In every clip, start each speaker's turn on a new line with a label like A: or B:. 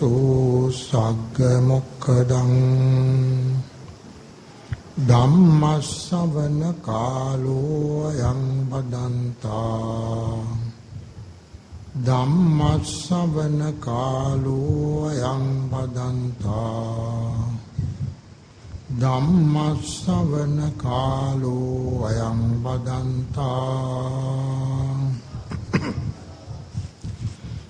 A: සුනන්තු සග්ග මොක්ඛදං ධම්මස්සවන කාලෝ අයං බදන්තා ධම්මස්සවන කාලෝ අයං බදන්තා ධම්මස්සවන කාලෝ අයං බදන්තා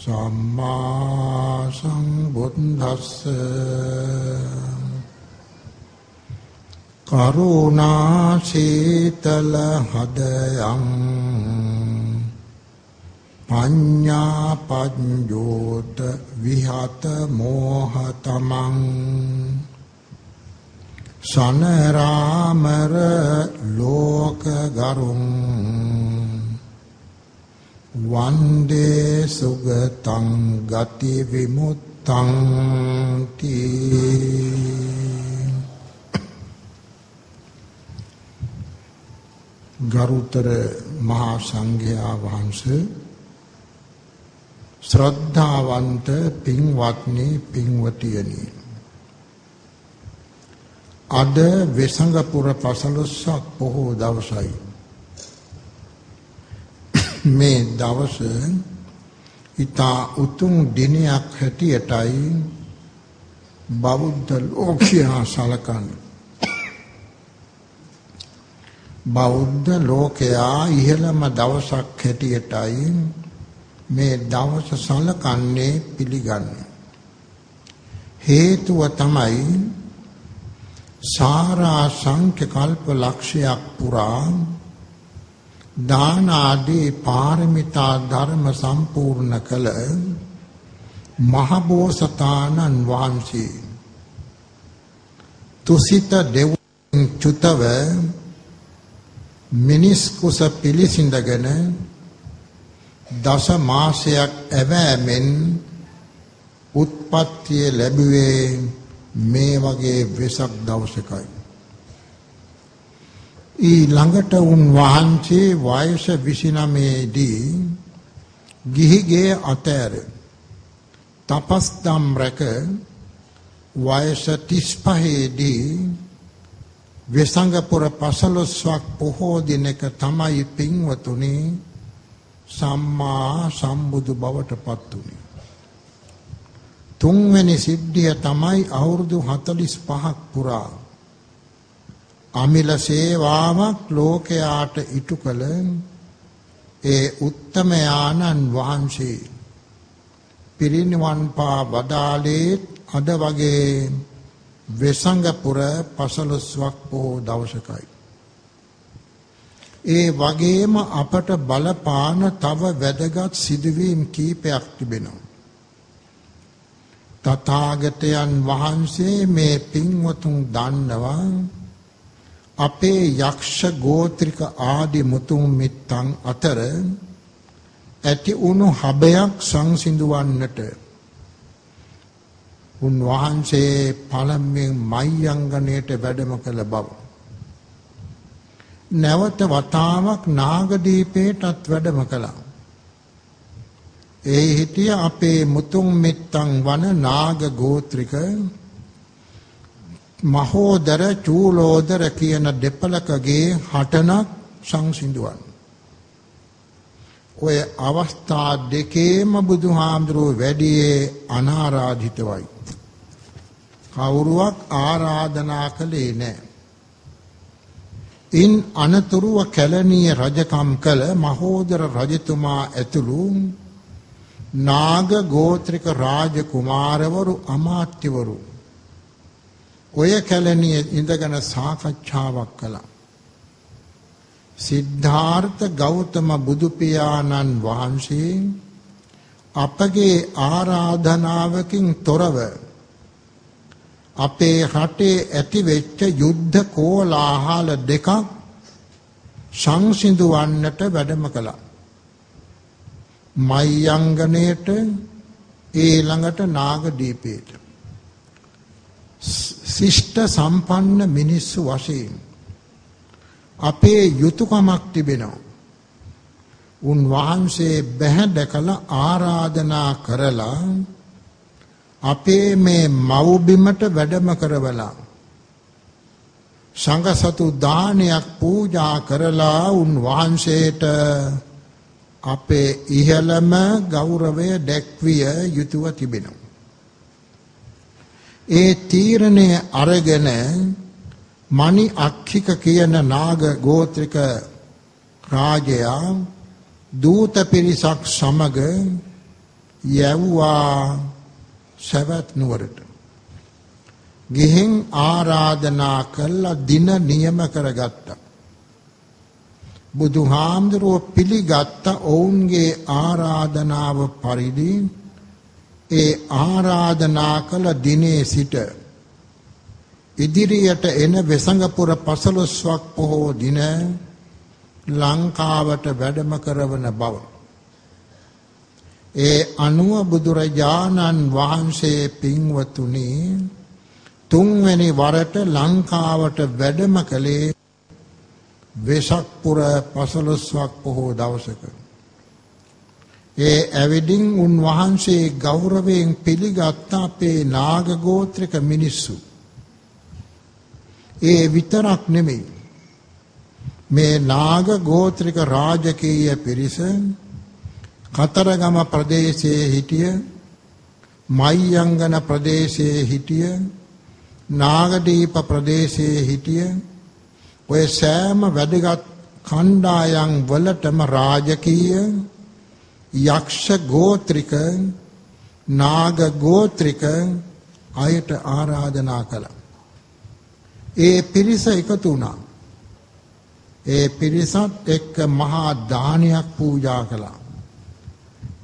A: සම්මා සම්බුද්දස්ස කරුණා සීතල හදයන් පඤ්ඤා පඤ්ඤෝත විහත මෝහතමං සනරාමර ලෝක ගරුං වන්දේ සුගතං ගති විමුත්තං තී. ගරුතර මහා සංඝයා වහන්සේ ශ්‍රද්ධාවන්ත පින්වත්නි පින්වතියනි. අද වෙසඟපුර පසළොස්වක පොහෝ දවසයි. මේ දවස ඊතා උතුම් දිනයක් හැටියටයි බෞද්ධ ලෝකයා සලකන්නේ. බෞද්ධ ලෝකයා ඉහළම දවසක් හැටියටයි මේ දවස සලකන්නේ පිළිගන්නේ. හේතුව තමයි සාරා සංඛ්‍ය කල්ප ලක්ෂයක් පුරා දාන ආදී පාරමිතා ධර්ම සම්පූර්ණ කළ මහබෝසතාණන් වහන්සේ තුසිත දෙව් චුතව මිනිස් කුස පිළිසිඳගෙන දස මාසයක් ඇවෑමෙන් උත්පත්තිය ලැබුවේ මේ වගේ වෙසක් දවසකයි. ඊ ළඟට උන් වහන්සේ වයස 29 දී ගිහිගේ අතෑර තපස්දම් රැක වයස 35 දී වෙසංගපුර පසළොස්වක් පොහෝ දිනක තමයි පින්වතුනි සම්මා සම්බුදු බවට පත් වුනේ. තුන්වෙනි සිද්ධිය තමයි අවුරුදු 45ක් පුරා අමිල සේවාවක් ලෝකයාට ඉටු කළ ඒ උත්තමයාණන් වහන්සේ පිරිනිවන් පා වදාළේ අද වගේ වෙසංගපුර පසළොස්වක් පොහෝ දවසකයි. ඒ වගේම අපට බලපාන තව වැදගත් සිදුවීම් කීපයක් තිබෙනවා. තථාගතයන් වහන්සේ මේ පින්වතුන් දන්නවා අපේ යක්ෂ ගෝත්‍රික ආදි මුතුන් මිත්තන් අතර ඇති වුණු හබයක් සංසිඳවන්නට උන්වහන්සේ පළමුවෙන් මයංගණයට වැඩම කළ බව. නැවත වතාවක් නාගදීපේටත් වැඩම කළා. ඒ හිටිය අපේ මුතුන් මිත්තන් වන නාග ගෝත්‍රික මහෝදර චූලෝදර කියන දෙපලකගේ හටනක් සංසිඳුවන්. ඔය අවස්ථා දෙකේම බුදුහාමුදුරුව වැඩියේ අනාරාධිතවයි. කවුරුවක් ආරාධනා කළේ නැහැ. ඉන් අනතුරුව කැලණිය රජකම් කළ මහෝදර රජතුමා ඇතුළු නාග ගෝත්‍රික රාජ කුමාරවරු අමාත්‍යවරු ඔය කැලණියේ ඉඳගෙන සාකච්ඡාවක් කළා. සිද්ධාර්ථ ගෞතම බුදු පියාණන් වහන්සේ අපගේ ආරාධනාවකින් තොරව අපේ රටේ ඇති වෙච්ච යුද්ධ කෝලාහල දෙකක් සංසිඳවන්නට වැඩම කළා. මයංගණයට ඊළඟට නාගදීපේට ශිෂ්ට සම්පන්න මිනිස්සු වශයෙන් අපේ යුතුයකමක් තිබෙනවා. උන්වහන්සේ බැහැ දැකලා ආරාධනා කරලා අපේ මේ මව්බිමට වැඩම කරවලා සංඝසතු දානයක් පූජා කරලා උන්වහන්සේට අපේ ඉහළම ගෞරවය දැක්විය යුතුව තිබෙනවා. ඒ තීරණය අරගෙන මණි අක්ඛික කියන නාග ගෝත්‍රික රාජයා දූත පිරිසක් සමග යැව්වා සවැත් නුවරට. ගිහින් ආරාධනා කළා දින නියම කරගත්තා. බුදුහාමුදුරුව පිළිගත්ත ඔවුන්ගේ ආරාධනාව පරිදි ඒ ආරාධනා කළ දිනේ සිට ඉදිරියට එන වෙසඟපුර පසළොස්වක් පොහෝ දින ලංකාවට වැඩම කරවන බව. ඒ අනුව බුදුරජාණන් වහන්සේ පින්වතුනි තුන්වැනි වරට ලංකාවට වැඩම කළේ වෙසක් පුර පසළොස්වක් පොහෝ දවසක. ඒ ඇවිදින් උන්වහන්සේ ගෞරවයෙන් පිළිගත් අපේ නාග ගෝත්‍රික මිනිස්සු. ඒ විතරක් නෙමෙයි. මේ නාග ගෝත්‍රික රාජකීය පිරිස කතරගම ප්‍රදේශයේ හිටිය මයංගන ප්‍රදේශයේ හිටිය නාගදීප ප්‍රදේශයේ හිටිය ඔය සෑම වැදගත් කණ්ඩායම් වලටම රාජකීය යක්ෂ ගෝත්‍රික නාග ගෝත්‍රික අයට ආරාධනා කළා. ඒ පිරිස එකතු වුණා. ඒ පිරිසත් එක්ක මහා දානයක් පූජා කළා.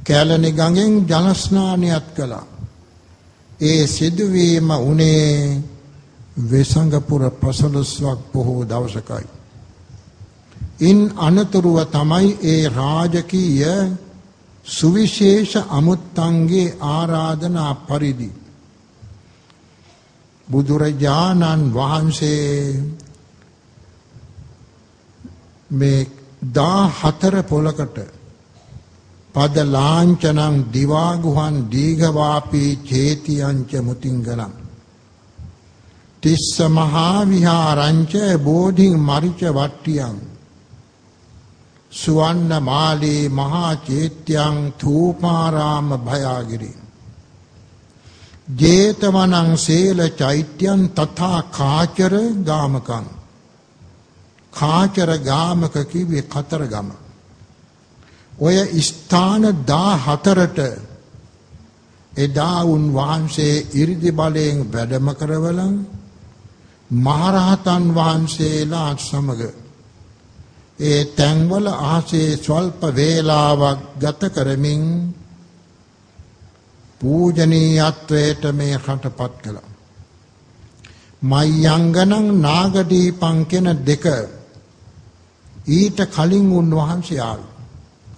A: කැලණි ගඟෙන් ජල ස්නානයත් කළා. ඒ සිදුවීම උනේ වෙසඟපුර පසළොස්වක් බොහෝ දවසකයි. ඉන් අනතුරුව තමයි ඒ රාජකීය සුවිශේෂ අමුත්තන්ගේ ආරාධනා පරිදි. බුදුරජාණන් වහන්සේ මේ දා හතර පොලකට පද ලාංචනං දිවාගුහන් දීඝවාපී චේතියංච මුතිංගලං. තිස්ස මහා විහාරංච බෝධි මරිච වට්ටියං. සුවන්න මාලී මහා චේත්‍යං thූපාරාම භයාගිරි. ජේතවනං සේල චෛත්‍යං තථා කාචර ගාමකං. කාචර ගාමක කිව්වේ කතරගම ඔය ස්ථාන 14ට එදා උන් වහන්සේ 이르දි බලයෙන් වැඩම කරවලන් මහරහතන් වහන්සේලා සමග ඒ තැන්වල ආසේ ස්වල්ප වේලාවක් ගත කරමින් පූජනීයත්වයට මේ රටපත් කළා. මයංගනං නාගදීපං කියන දෙක ඊට කලින් උන්වහන්සේ ආවේ.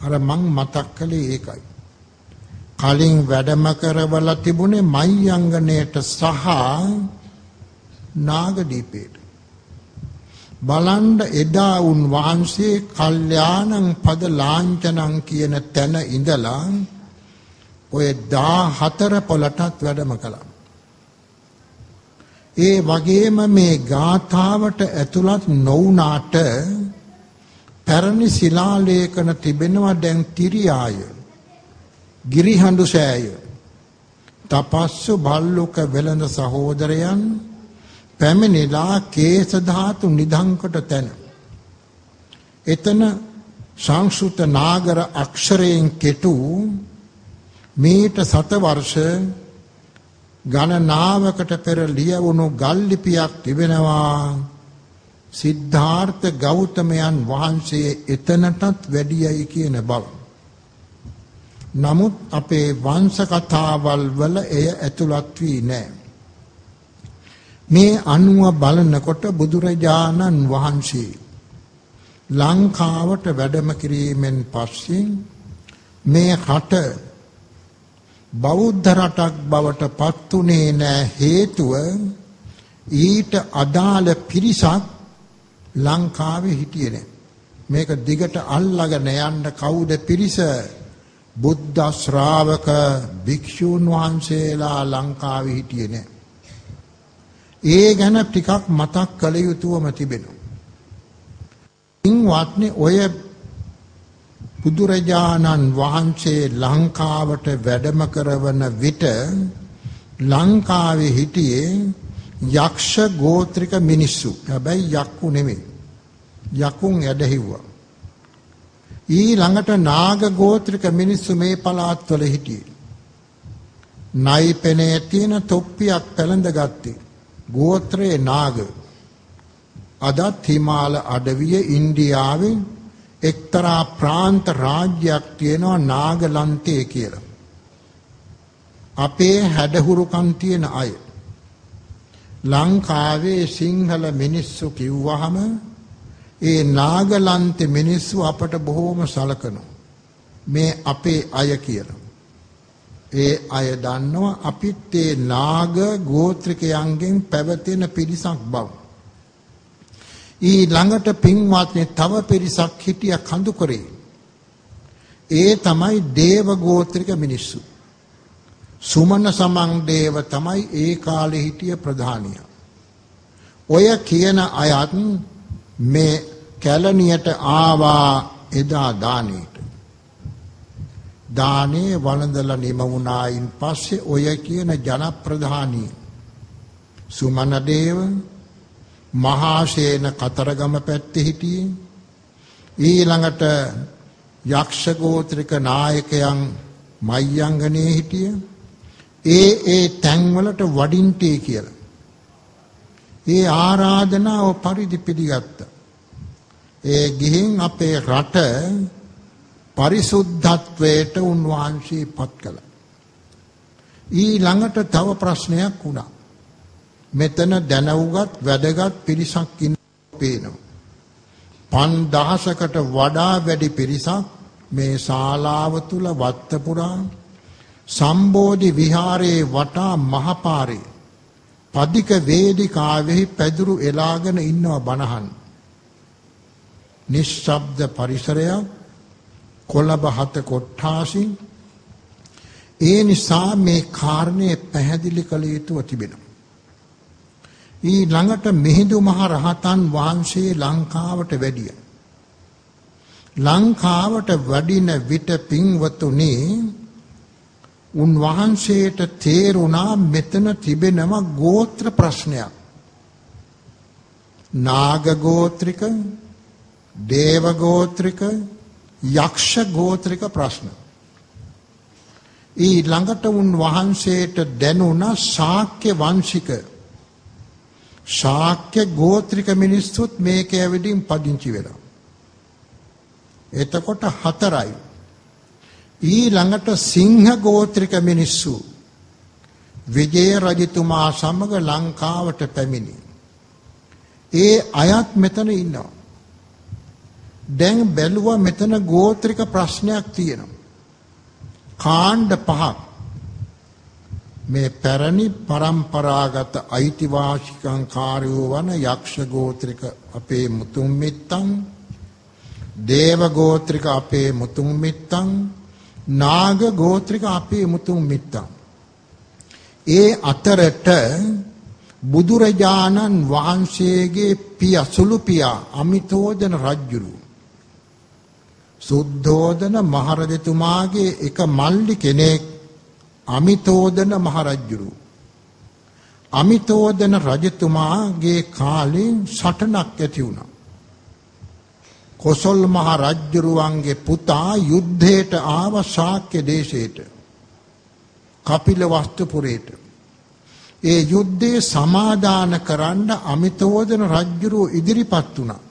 A: අර මං මතක් කළේ ඒකයි. කලින් වැඩම කරවලා තිබුණේ මයංගනයට සහ නාගදීපේට. බලන්ඩ එදා උන් වහන්සේ කල්යාණං පද ලාංචනං කියන තැන ඉඳලා ඔය දා හතර පොලටත් වැඩම කළා. ඒ වගේම මේ ගාථාවට ඇතුළත් නොවුනාට පැරණි ශිලාලේඛන තිබෙනවා දැන් තිරියාය ගිරිහඬු සෑය තපස්සු බල්ලුක වෙළඳ සහෝදරයන් පැමිණිලා කේස ධාතු නිධංකට තැන. එතන සංස්කෘත නාගර අක්ෂරයෙන් කෙටු මීට සත වර්ෂ ගණනාවකට පෙර ලියවුණු ගල් ලිපියක් තිබෙනවා සිද්ධාර්ථ ගෞතමයන් වහන්සේ එතනටත් වැඩියයි කියන බව. නමුත් අපේ වංශ කතාවල් වල එය ඇතුළත් වී නැහැ. මේ අනුව බලනකොට බුදුරජාණන් වහන්සේ ලංකාවට වැඩම කිරීමෙන් පස්සේ මේ රට බෞද්ධ රටක් බවට පත් උනේ නැ හේතුව ඊට අදාළ පිරිසක් ලංකාවේ හිටියේ නැහැ. මේක දිගට අල්ලගෙන යන්න කවුද පිරිස? බුද්ධ ශ්‍රාවක භික්ෂූන් වහන්සේලා ලංකාවේ හිටියේ නැහැ. ඒ ගැන ටිකක් මතක් කළ යුතුවම තිබෙනවා. ඉන්වත්නි ඔය බුදුරජාණන් වහන්සේ ලංකාවට වැඩම කරවන විට ලංකාවේ හිටියේ යක්ෂ ගෝත්‍රික මිනිස්සු. හැබැයි යක්කු නෙමෙයි. යකුන් ඇදහිව්වා. ඊළඟට නාග ගෝත්‍රික මිනිස්සු මේ පළාත්වල හිටියේ. නයි පෙනේ තියෙන තොප්පියක් පැලඳ ගත්තේ. ගෝත්‍රයේ නාග. අදත් හිමාල අඩවිය ඉන්දියාවේ එක්තරා ප්‍රාන්ත රාජ්‍යයක් තියෙනවා නාගලන්තේ කියලා. අපේ හැඩහුරුකම් තියෙන අය. ලංකාවේ සිංහල මිනිස්සු කිව්වහම ඒ නාගලන්තේ මිනිස්සු අපට බොහෝම සලකනවා. මේ අපේ අය කියලා. ඒ අය දන්නවා අපිත් ඒ නාග ගෝත්‍රිකයන්ගෙන් පැවතෙන පිරිසක් බව. ඊ ළඟට පින්වත්නි තව පිරිසක් හිටිය කඳුකරේ. ඒ තමයි දේව ගෝත්‍රික මිනිස්සු. සුමන සමන් දේව තමයි ඒ කාලේ හිටිය ප්‍රධානිය. ඔය කියන අයත් මේ කැලණියට ආවා එදා දානීට. දානේ වළඳලා නිම වුණායින් පස්සේ ඔය කියන ජනප්‍රධානී සුමන දේව මහාශේන කතරගම පැත්තේ හිටියේ. ඊළඟට යක්ෂ ගෝත්‍රික නායකයන් මයංගනේ හිටිය. ඒ ඒ තැන්වලට වඩින්ටේ කියලා. ඒ ආරාධනාව පරිදි පිළිගත්තා. ඒ ගිහින් අපේ රට පරිසුද්ධත්වයට උන්වහන්සේ පත් කළා. ඊළඟට තව ප්‍රශ්නයක් වුණා. මෙතන දැනුගත් වැදගත් පිරිසක් ඉන්න පේනවා. 5000කට වඩා වැඩි පිරිසක් මේ ශාලාව තුල වත්තපුරා සම්බෝධි විහාරයේ වටා මහපාරේ පදික වේදිකාවෙහි පැදුරු එලාගෙන ඉන්නව බණහන්. නිශ්ශබ්ද පරිසරයක් කොළඹ හත කොට්ටාසි ඒ නිසා මේ කාරණය පැහැදිලි කළ යුතුව තිබෙනවා. ඊ ළඟට මිහිඳු මහ රහතන් වහන්සේ ලංකාවට වැඩිය. ලංකාවට වඩින විට පින්වතුනි උන්වහන්සේට තේරුණා මෙතන තිබෙනම ගෝත්‍ර ප්‍රශ්නයක්. නාග ගෝත්‍රික, දේව ගෝත්‍රික, යක්ෂ ගෝත්‍රික ප්‍රශ්න. ඊ ළඟට උන් වහන්සේට දැනුණ ශාක්‍ය වංශික ශාක්‍ය ගෝත්‍රික මිනිස්සුත් මේක ඇවිදින් පදිංචි වෙලා. එතකොට හතරයි. ඊ ළඟට සිංහ ගෝත්‍රික මිනිස්සු විජය රජතුමා සමග ලංකාවට පැමිණි. ඒ අයත් මෙතන ඉන්නවා. දැන් බැලුවා මෙතන ගෝත්‍රික ප්‍රශ්නයක් තියෙනවා. කාණ්ඩ පහක් මේ පැරණි પરම්පරාගත අයිතිවාසිකම් කාර්යෝ වන යක්ෂ ගෝත්‍රික අපේ මුතුන් මිත්තන් දේව ගෝත්‍රික අපේ මුතුන් මිත්තන් නාග ගෝත්‍රික අපේ මුතුන් මිත්තන් ඒ අතරට බුදුරජාණන් වහන්සේගේ පිය සුළු පියා අමිතෝදන රජුරු සුද්ධෝදන මහරජතුමාගේ එක මල්ලි කෙනෙක් අමිතෝදන මහරජුරු. අමිතෝදන රජතුමාගේ කාලෙන් සටනක් ඇති වුණා. කොසල් මහ රජ්ජුරුවන්ගේ පුතා යුද්ධයට ආව ශාක්‍ය දේශයට. කපිල වස්තුපුරේට. ඒ යුද්ධේ සමාදාන කරන්න අමිතෝදන රජුරු ඉදිරිපත් වුණා.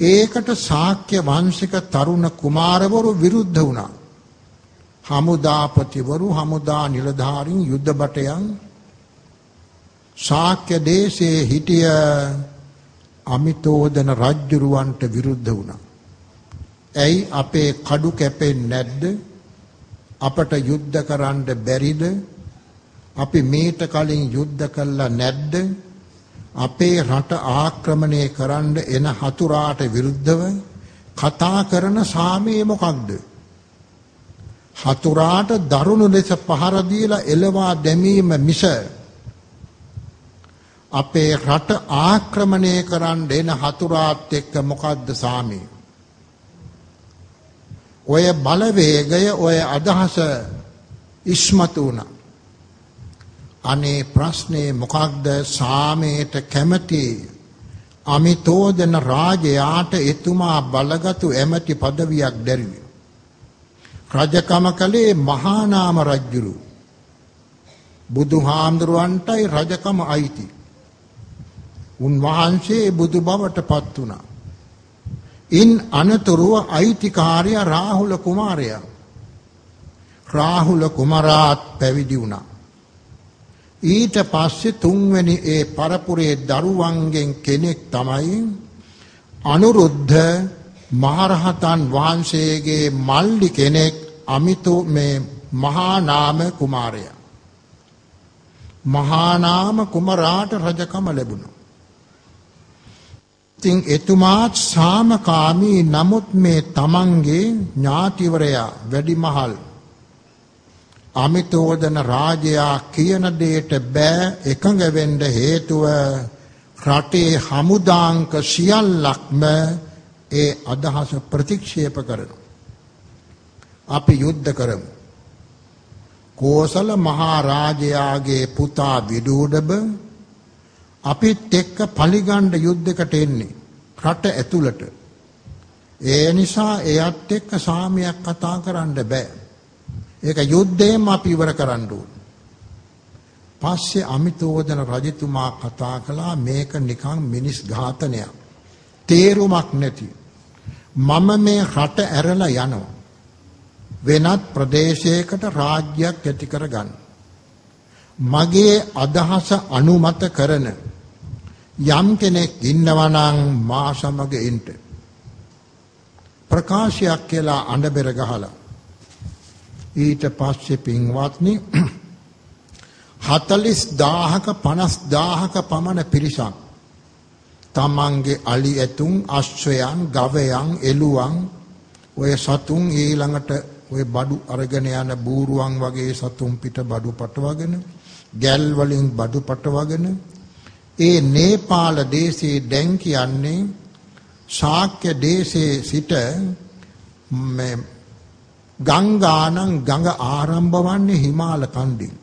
A: ඒකට ශාක්‍ය වංශික තරුණ කුමාරවරු විරුද්ධ වුණා. හමුදාපතිවරු හමුදා නිලධාරීන් යුද්ධ බටයන් ශාක්‍ය දේශයේ හිටිය අමිතෝදන රජ්ජුරුවන්ට විරුද්ධ වුණා. ඇයි අපේ කඩු කැපෙන්නේ නැද්ද? අපට යුද්ධ කරන්න බැරිද? අපි මීට කලින් යුද්ධ කළා නැද්ද? අපේ රට ආක්‍රමණය කරන්න එන හතුරාට විරුද්ධව කතා කරන සාමයේ මොකක්ද? හතුරාට දරුණු ලෙස පහර දීලා එලවා දැමීම මිස අපේ රට ආක්‍රමණය කරන්න එන හතුරාත් එක්ක මොකද්ද සාමය? ඔය බලවේගය ඔය අදහස ඉස්මතු වුණා. අනේ ප්‍රශ්නේ මොකක්ද සාමයට කැමති අමිතෝදන රාජයාට එතුමා බලගතු ඇමති পদවියක් දැරිවි. රජකම කලේ මහා නාම රජුරු. බුදුහාමුදුරුවන්ටයි රජකම අයිති. උන්වහන්සේ බුදු බවට පත් වුණා. ඉන් අනතුරුව අයිතිකාරය රාහුල කුමාරයා. රාහුල කුමරාත් පැවිදි වුණා. ඊට පස්සේ තුන්වෙනි ඒ පරපුරේ දරුවන්ගෙන් කෙනෙක් තමයි අනුරුද්ධ මහරහතන් වහන්සේගේ මල්ලි කෙනෙක් අමිතු මේ මහා නාම කුමාරයා. මහා නාම කුමරාට රජකම ලැබුණා. ඉතින් එතුමාත් සාමකාමී නමුත් මේ තමන්ගේ ඥාතිවරයා වැඩිමහල් අමිතෝදන රාජයා කියන දෙයට බෑ එකඟ වෙන්න හේතුව රටේ හමුදාංක සියල්ලක්ම ඒ අදහස ප්‍රතික්ෂේප කරනවා. අපි යුද්ධ කරමු. කෝසල මහා රාජයාගේ පුතා විදූඩබ අපිත් එක්ක පලිගණ්ඩ යුද්ධකට එන්නේ රට ඇතුළට. ඒ නිසා එයත් එක්ක සාමයක් කතා කරන්න බෑ. ඒක යුද්ධයෙන් අපි ඉවර කරන්න ඕන. පස්සේ අමිතෝදන රජතුමා කතා කළා මේක නිකන් මිනිස් ඝාතනයක්. තේරුමක් නැති. මම මේ රට ඇරලා යනවා. වෙනත් ප්‍රදේශයකට රාජ්‍යයක් ඇති කරගන්න. මගේ අදහස අනුමත කරන යම් කෙනෙක් ඉන්නවා නම් මා සමග එන්න. ප්‍රකාශයක් කියලා අඬබෙර ගහලා ඊට පස්සේ පින්වත්නි 40000ක 50000ක පමණ පිරිසක්. තමන්ගේ අලි ඇතුන් අශ්වයන් ගවයන් එළුවන් ඔය සතුන් ඊළඟට ඔය බඩු අරගෙන යන බූරුවන් වගේ සතුන් පිට බඩු පටවගෙන ගැල් වලින් බඩු පටවගෙන ඒ නේපාල දේශයේ දැන් කියන්නේ ශාක්‍ය දේශයේ සිට මේ ගංගානම් ගඟ ආරම්භ වන්නේ හිමාල කන්දෙන්.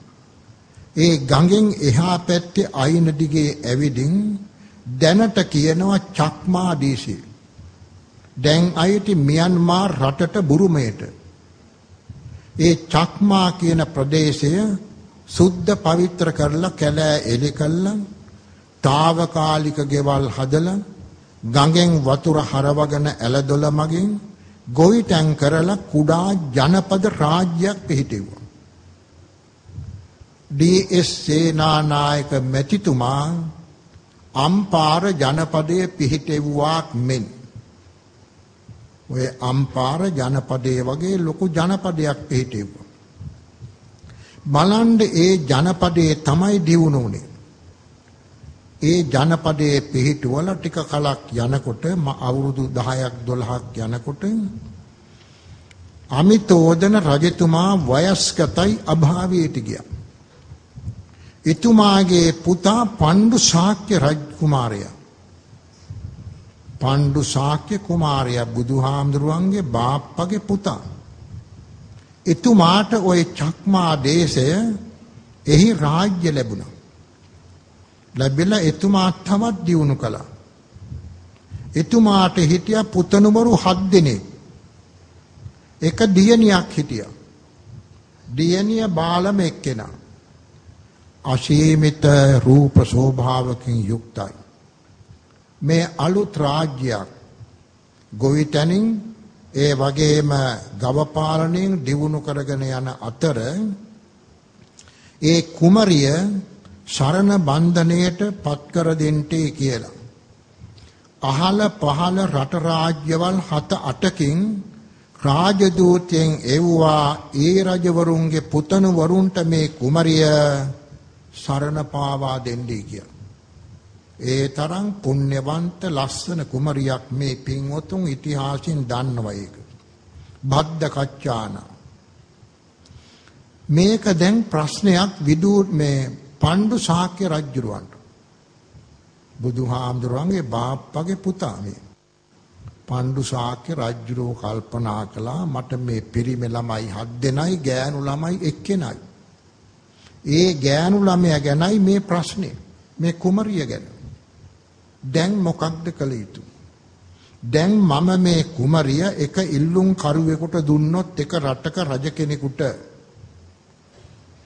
A: ඒ ගඟෙන් එහා පැත්තේ අයින දිගේ ඇවිදින් දැනට කියනවා චක්මා දේශය. දැන් අයිති මියන්මාර් රටට බුරුමයට. ඒ චක්මා කියන ප්‍රදේශය සුද්ධ පවිත්‍ර කරලා කැලෑ එලි කළා తాවකාලික ගෙවල් හදලා ගඟෙන් වතුර හරවගෙන ඇලදොල මගින් ගොවිතැන් කරලා කුඩා ජනපද රාජ්‍යයක් පිහිටෙව්වා. ඩී.එස්. සේනානායක මැතිතුමා අම්පාර ජනපදයේ පිහිටෙව්වාක් මෙන් ඔය අම්පාර ජනපදයේ වගේ ලොකු ජනපදයක් පිහිටෙව්වා. බලන්න ඒ ජනපදයේ තමයි දියුණුනේ. ඒ ජනපදයේ පිහිටුවල ටික කලක් යනකොට අවුරුදු 10ක් 12ක් යනකොට අමිතෝදන රජතුමා වයස්ගතයි අභාවයට ගියා. එතුමාගේ පුතා පණ්ඩු ශාක්‍ය රජකුමාරයා. පණ්ඩු ශාක්‍ය කුමාරයා බුදුහාමුදුරුවන්ගේ බාප්පගේ පුතා. එතුමාට ওই චක්මා දේශය එහි රාජ්‍ය ලැබුණා. ලැබිලා එතුමා තවත් දියුණු කළා. එතුමාට හිටියා පුතණුවරු 7 දෙනෙක්. එක දියණියක් හිටියා. දියණිය බාලම එක්කෙනා. අසීමිත රූප ශෝභාවකින් යුක්තයි. මේ අලුත් රාජ්‍යයක් ගොවිතැනින් ඒ වගේම ගව පාලනයෙන් දියුණු කරගෙන යන අතර ඒ කුමරිය සරණ බන්ධණයට පත් කර දෙන්ටේ කියලා. අහල පහල රට රාජ්‍යවල් හත අටකින් රාජදූතයෙන් එව්වා ඒ රජවරුන්ගේ පුතණුවරුන්ට මේ කුමරිය සරණ පාවා දෙන්නේ කියලා. ඒ තරම් පුණ්‍යවන්ත ලස්සන කුමරියක් මේ පින්වතුන් ඉතිහාසයෙන් දන්නවා ඒක. බද්ද කච්චාන. මේක දැන් ප්‍රශ්නයක් විදූ මේ පණ්ඩු ශාක්‍ය රජුරවන්ට. බුදුහාමුදුරන්ගේ බාප්පගේ පුතා මේ. පණ්ඩු ශාක්‍ය රජුරෝ කල්පනා කළා මට මේ පිරිමි ළමයි හත් දෙනයි ගෑනු ළමයි එක්කෙනයි. ඒ ගෑනු ළමයා ගැනයි මේ ප්‍රශ්නේ. මේ කුමරිය ගැන. දැන් මොකක්ද කළ යුතු? දැන් මම මේ කුමරිය එක ඉල්ලුම් කරුවෙකුට දුන්නොත් එක රටක රජ කෙනෙකුට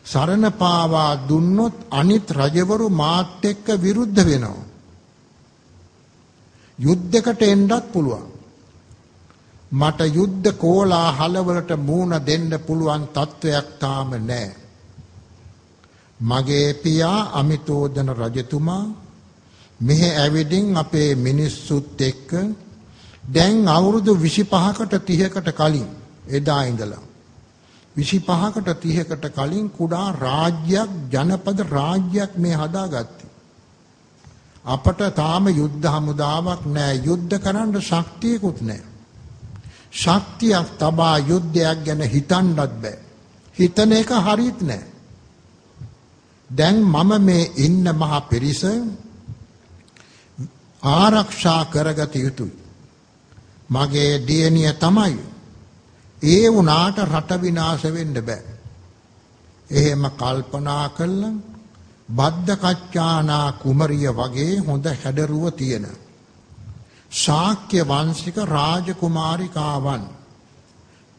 A: සරණ පාවා දුන්නොත් අනිත් රජවරු මාත් එක්ක විරුද්ධ වෙනවා. යුද්ධයකට එන්නත් පුළුවන්. මට යුද්ධ කෝලාහලවලට මූණ දෙන්න පුළුවන් තත්වයක් තාම නැහැ. මගේ පියා අමිතෝදන රජතුමා මෙහෙ ඇවිදින් අපේ මිනිස්සුත් එක්ක දැන් අවුරුදු 25කට 30කට කලින් එදා ඉඳලා 25කට 30කට කලින් කුඩා රාජ්‍යයක් ජනපද රාජ්‍යයක් මේ හදාගත්තේ. අපට තාම යුද්ධ හමුදාවක් නැහැ. යුද්ධ කරන්න ශක්තියකුත් නැහැ. ශක්තියක් තබා යුද්ධයක් ගැන හිතන්නත් බෑ. හිතන එක හරියත් නැහැ. දැන් මම මේ ඉන්න මහ පිරිස ආරක්ෂා කරගත යුතුයි. මගේ දියණිය තමයි. ඒ වුණාට රට විනාශ වෙන්න බෑ. එහෙම කල්පනා කළා බද්දකච්චානා කුමරිය වගේ හොඳ හැඩරුව තියෙන ශාක්‍ය වංශික රාජකුමාරිකාවන්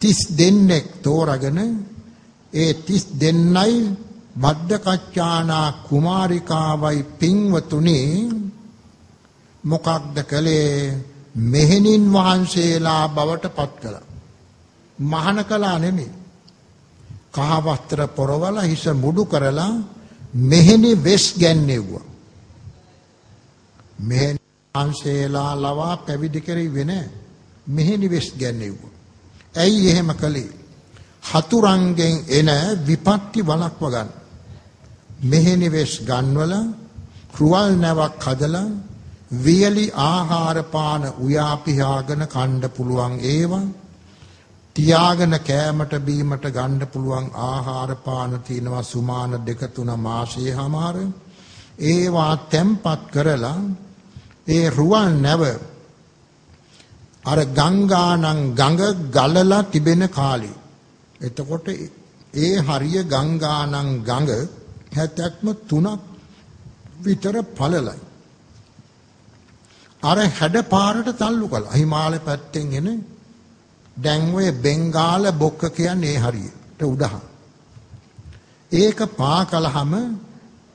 A: 30 දෙනෙක් තෝරාගෙන ඒ 30 දෙන්නයි බද්දකච්චානා කුමාරිකාවයි පින්වතුනි මොකක්ද කළේ මෙහෙණින් වහන්සේලා බවට පත් කළා. මහාන කළා නෙමෙයි. කහ වස්ත්‍ර පොරවල හිස මුඩු කරලා මෙහෙණි වෙස් ගැන්නෙව්වා. මෙහෙණි වහන්සේලා ලවා පැවිදි කෙරෙන්නේ නැහැ. මෙහෙණි වෙස් ගැන්නෙව්වා. ඇයි එහෙම කළේ? හතුරන්ගෙන් එන විපත්ති වළක්ව ගන්න. මෙහෙණි වෙස් ගන්වල රුවල් නැවක් හදලා වියලි ආහාර පාන උයා පියාගෙන කන්න පුළුවන් ඒවා තියාගෙන කෑමට බීමට ගන්න පුළුවන් ආහාර පාන තියෙනවා සුමාන දෙක තුන මාසයේ හැමාර. ඒවා තැම්පත් කරලා ඒ රුවන් නැව අර ගංගානම් ගඟ ගලලා තිබෙන කාලේ. එතකොට ඒ හරිය ගංගානම් ගඟ හැතැක්ම තුනක් විතර පළලයි. අර හැඩ පාරට තල්ලු කළා. හිමාලය පැත්තෙන් එන දැන් ඔය බෙන්ගාල බොක්ක කියන්නේ ඒ හරියට උඩහා. ඒක පා කළාම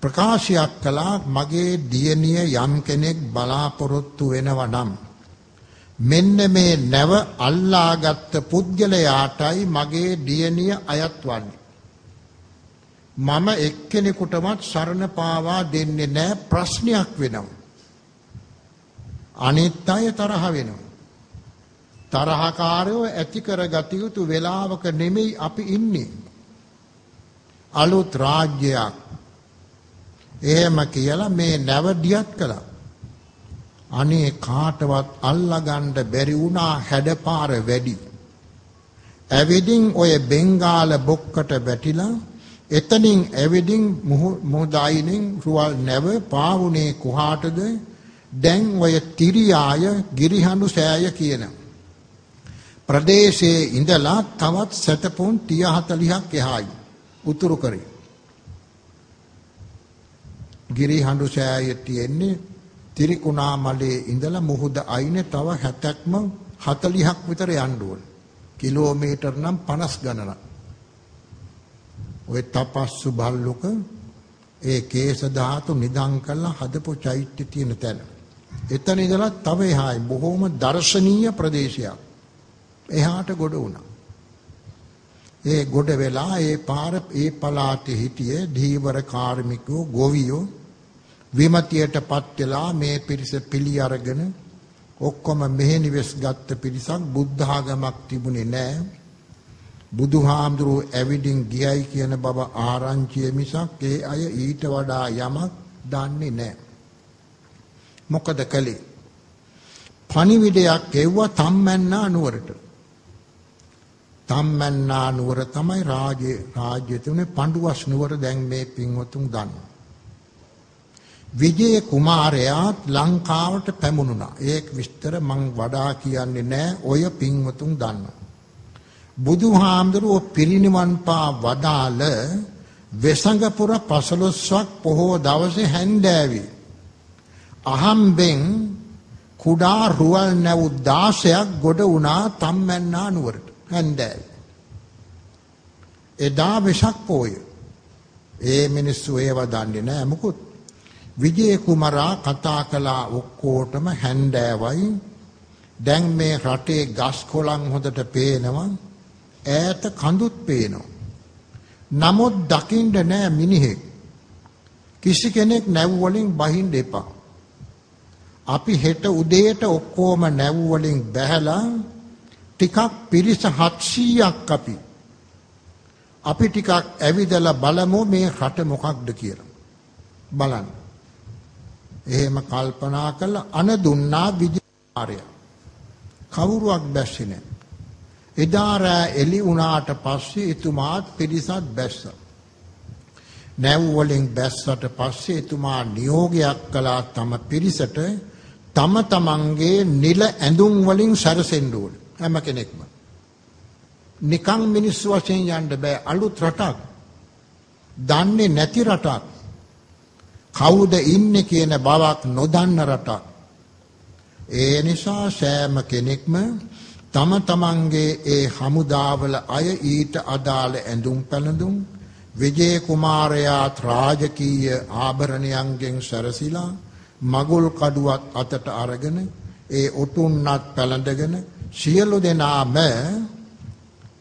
A: ප්‍රකාශයක් කළා මගේ දියණිය යම් කෙනෙක් බලාපොරොත්තු වෙනවා නම් මෙන්න මේ නැව අල්ලාගත් පුද්ගලයාටයි මගේ දියණිය අයත් වන්නේ. මම එක්කෙනෙකුටවත් සරණ පාවා දෙන්නේ නැහැ ප්‍රශ්නයක් වෙනවා. අනිත් අය තරහ වෙනවා. තරහකාරයෝ ඇති කරගත යුතු වෙලාවක නෙමෙයි අපි ඉන්නේ. අලුත් රාජ්‍යයක්. එහෙම කියලා මේ නැවඩියත් කළා. අනේ කාටවත් අල්ලගන්න බැරි වුණා හැඩපාර වැඩි. ඇවිදින් ඔය බෙන්ගාල බොක්කට වැටිලා එතනින් ඇවිදින් මුහුදායිනෙන් රුවල් නැව පාවුනේ කුහාටද දැන් ඔය තිරියාය ගිරිහඬු සෑය කියන ප්‍රදේශයේ ඉඳලා තවත් සැතපොන් 30 40ක් එහායි උතුරු කරේ ගිරිහඬු සෑය තියෙන්නේ තිරිකුණාමලේ ඉඳලා මුහුද අයිනේ තව 70ක්ම 40ක් විතර යන්න ඕන කිලෝමීටර් නම් 50 ගණනක් ඔය තපස්සු බල්ලුක ඒ කේශ ධාතු නිදන් කරලා හදපු චෛත්‍ය තියෙන තැන. එතන ඉඳලා තව එහායි බොහොම දර්ශනීය ප්‍රදේශයක්. එහාට ගොඩ වුණා. ඒ ගොඩ වෙලා ඒ පාර ඒ පලාතේ හිටියේ ධීවර කාර්මිකයෝ ගොවියෝ විමතියටපත් වෙලා මේ පිරිස පිළි අරගෙන ඔක්කොම මෙහෙ නිවෙස් ගත්ත පිරිසක් බුද්ධ ආගමක් තිබුණේ නැහැ. බුදුහාමුදුරුව ඇවිදින් ගියයි කියන බව ආරංචිය මිසක් ඒ අය ඊට වඩා යමක් දන්නේ නැහැ. මොකද කළේ? පණිවිඩයක් එව්වා තම්මැන්නා නුවරට. තම්මැන්නා නුවර තමයි රාජ්‍ය රාජ්‍ය තුනේ පඬුවස් නුවර දැන් මේ පින්වතුන් දන්නවා. විජය කුමාරයාත් ලංකාවට පැමුණුණා. ඒක විස්තර මං වඩා කියන්නේ නැහැ. ඔය පින්වතුන් දන්නවා. බුදුහාමුදුරුවෝ පිරිනිවන් පා වදාළ වෙසඟපුර පසළොස්වක් පොහෝ දවසේ හැන්දෑවේ අහම්බෙන් කුඩා රුවල් නැව් 16ක් ගොඩ වුණා තම්මැන්නා නුවරට හැන්දෑවේ එදා වෙසක් පෝය ඒ මිනිස්සු ඒව දන්නේ නැහැ මොකුත් විජය කුමරා කතා කළා ඔක්කොටම හැන්දෑවයි දැන් මේ රටේ ගස් කොළන් හොඳට පේනවා ඈත කඳුත් පේනවා. නමුත් දකින්න නෑ මිනිහෙක්. කිසි කෙනෙක් නැව් වලින් බහින්න එපා. අපි හෙට උදේට ඔක්කොම නැව් වලින් බැහැලා ටිකක් පිරිස 700ක් අපි අපි ටිකක් ඇවිදලා බලමු මේ රට මොකක්ද කියලා. බලන්න. එහෙම කල්පනා කළා අන දුන්නා විජයාරය. කවුරුවක් බැස්සේ නැහැ. එදා රෑ එළි වුණාට පස්සේ එතුමාත් පිරිසත් බැස්සා. නැව් වලින් බැස්සට පස්සේ එතුමා නියෝගයක් කළා තම පිරිසට තම තමන්ගේ නිල ඇඳුම් වලින් සැරසෙන්න ඕන හැම කෙනෙක්ම. නිකං මිනිස්සු වශයෙන් යන්න බෑ අලුත් රටක්. දන්නේ නැති රටක්. කවුද ඉන්නේ කියන බවක් නොදන්න රටක්. ඒ නිසා සෑම කෙනෙක්ම තම තමන්ගේ ඒ හමුදාවල අය ඊට අදාළ ඇඳුම් පැළඳුම් විජේ කුමාරයාත් රාජකීය ආභරණයන්ගෙන් සැරසිලා මගුල් කඩුවත් අතට අරගෙන ඒ ඔටුන්නත් පැළඳගෙන සියලු දෙනාම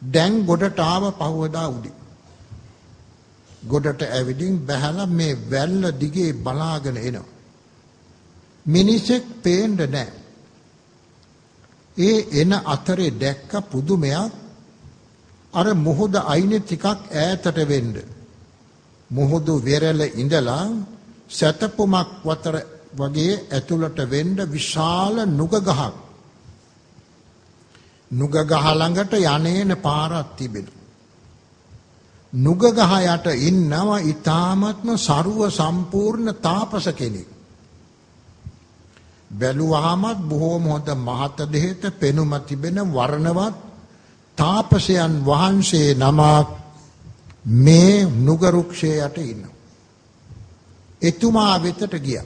A: දැන් ගොඩට ආව පහවදා උදේ ගොඩට ඇවිදින් බැහැලා මේ වැල්ල දිගේ බලාගෙන එනවා මිනිසෙක් පේන්න නැහැ ඒ එන අතරේ දැක්ක පුදුමයක් අර මොහොද අයිනේ ටිකක් ඈතට වෙන්න. මොහොදු වෙරළ ඉඳලා සතපොමක් වතර වගේ ඇතුළට වෙන්න විශාල නුග ගහක්. නුග ගහ ළඟට යන්නේන පාරක් තිබෙනවා. නුග ගහ යට ඉන්නවා ඊ타ත්ම ਸਰව සම්පූර්ණ තාපස කෙනෙක්. බැලුවාමත් බොහෝම හොඳ මහත දෙහෙත පෙනුම තිබෙන වර්ණවත් තාපසයන් වහන්සේ නමක් මේ නුග රුක්ෂයේ යට ඉන්නවා. එතුමා වෙතට ගියා.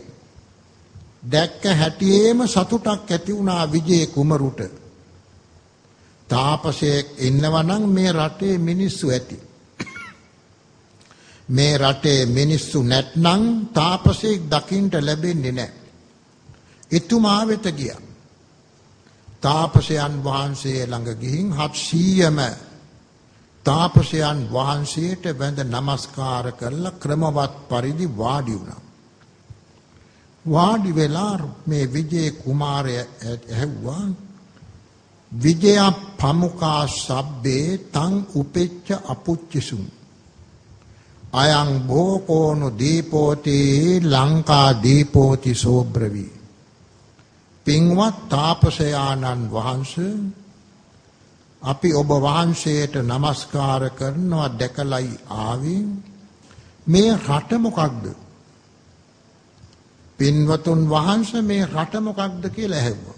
A: දැක්ක හැටියේම සතුටක් ඇති වුණා විජේ කුමරුට. තාපසයෙක් ඉන්නවනම් මේ රටේ මිනිස්සු ඇති. මේ රටේ මිනිස්සු නැත්නම් තාපසයෙක් දකින්න ලැබෙන්නේ නැහැ. එතුමා වෙත ගියා. තාපසයන් වහන්සේ ළඟ ගිහින් 700ම තාපසයන් වහන්සේට වැඳ නමස්කාර කරලා ක්‍රමවත් පරිදි වාඩි වුණා. වාඩි වෙලා මේ විජේ කුමාරය ඇහුවා විජය පමුකා සබ්බේ තං උපෙච්ච අපුච්චසුම් අයං භෝකෝනු දීපෝති ලංකා දීපෝති සෝබ්‍රවී පින්වත් තාපසයාණන් වහන්සේ අපි ඔබ වහන්සේට নমස්කාර කරනවා දැකලයි ආවේ මේ රට මොකක්ද පින්වතුන් වහන්සේ මේ රට මොකක්ද කියලා ඇහුවා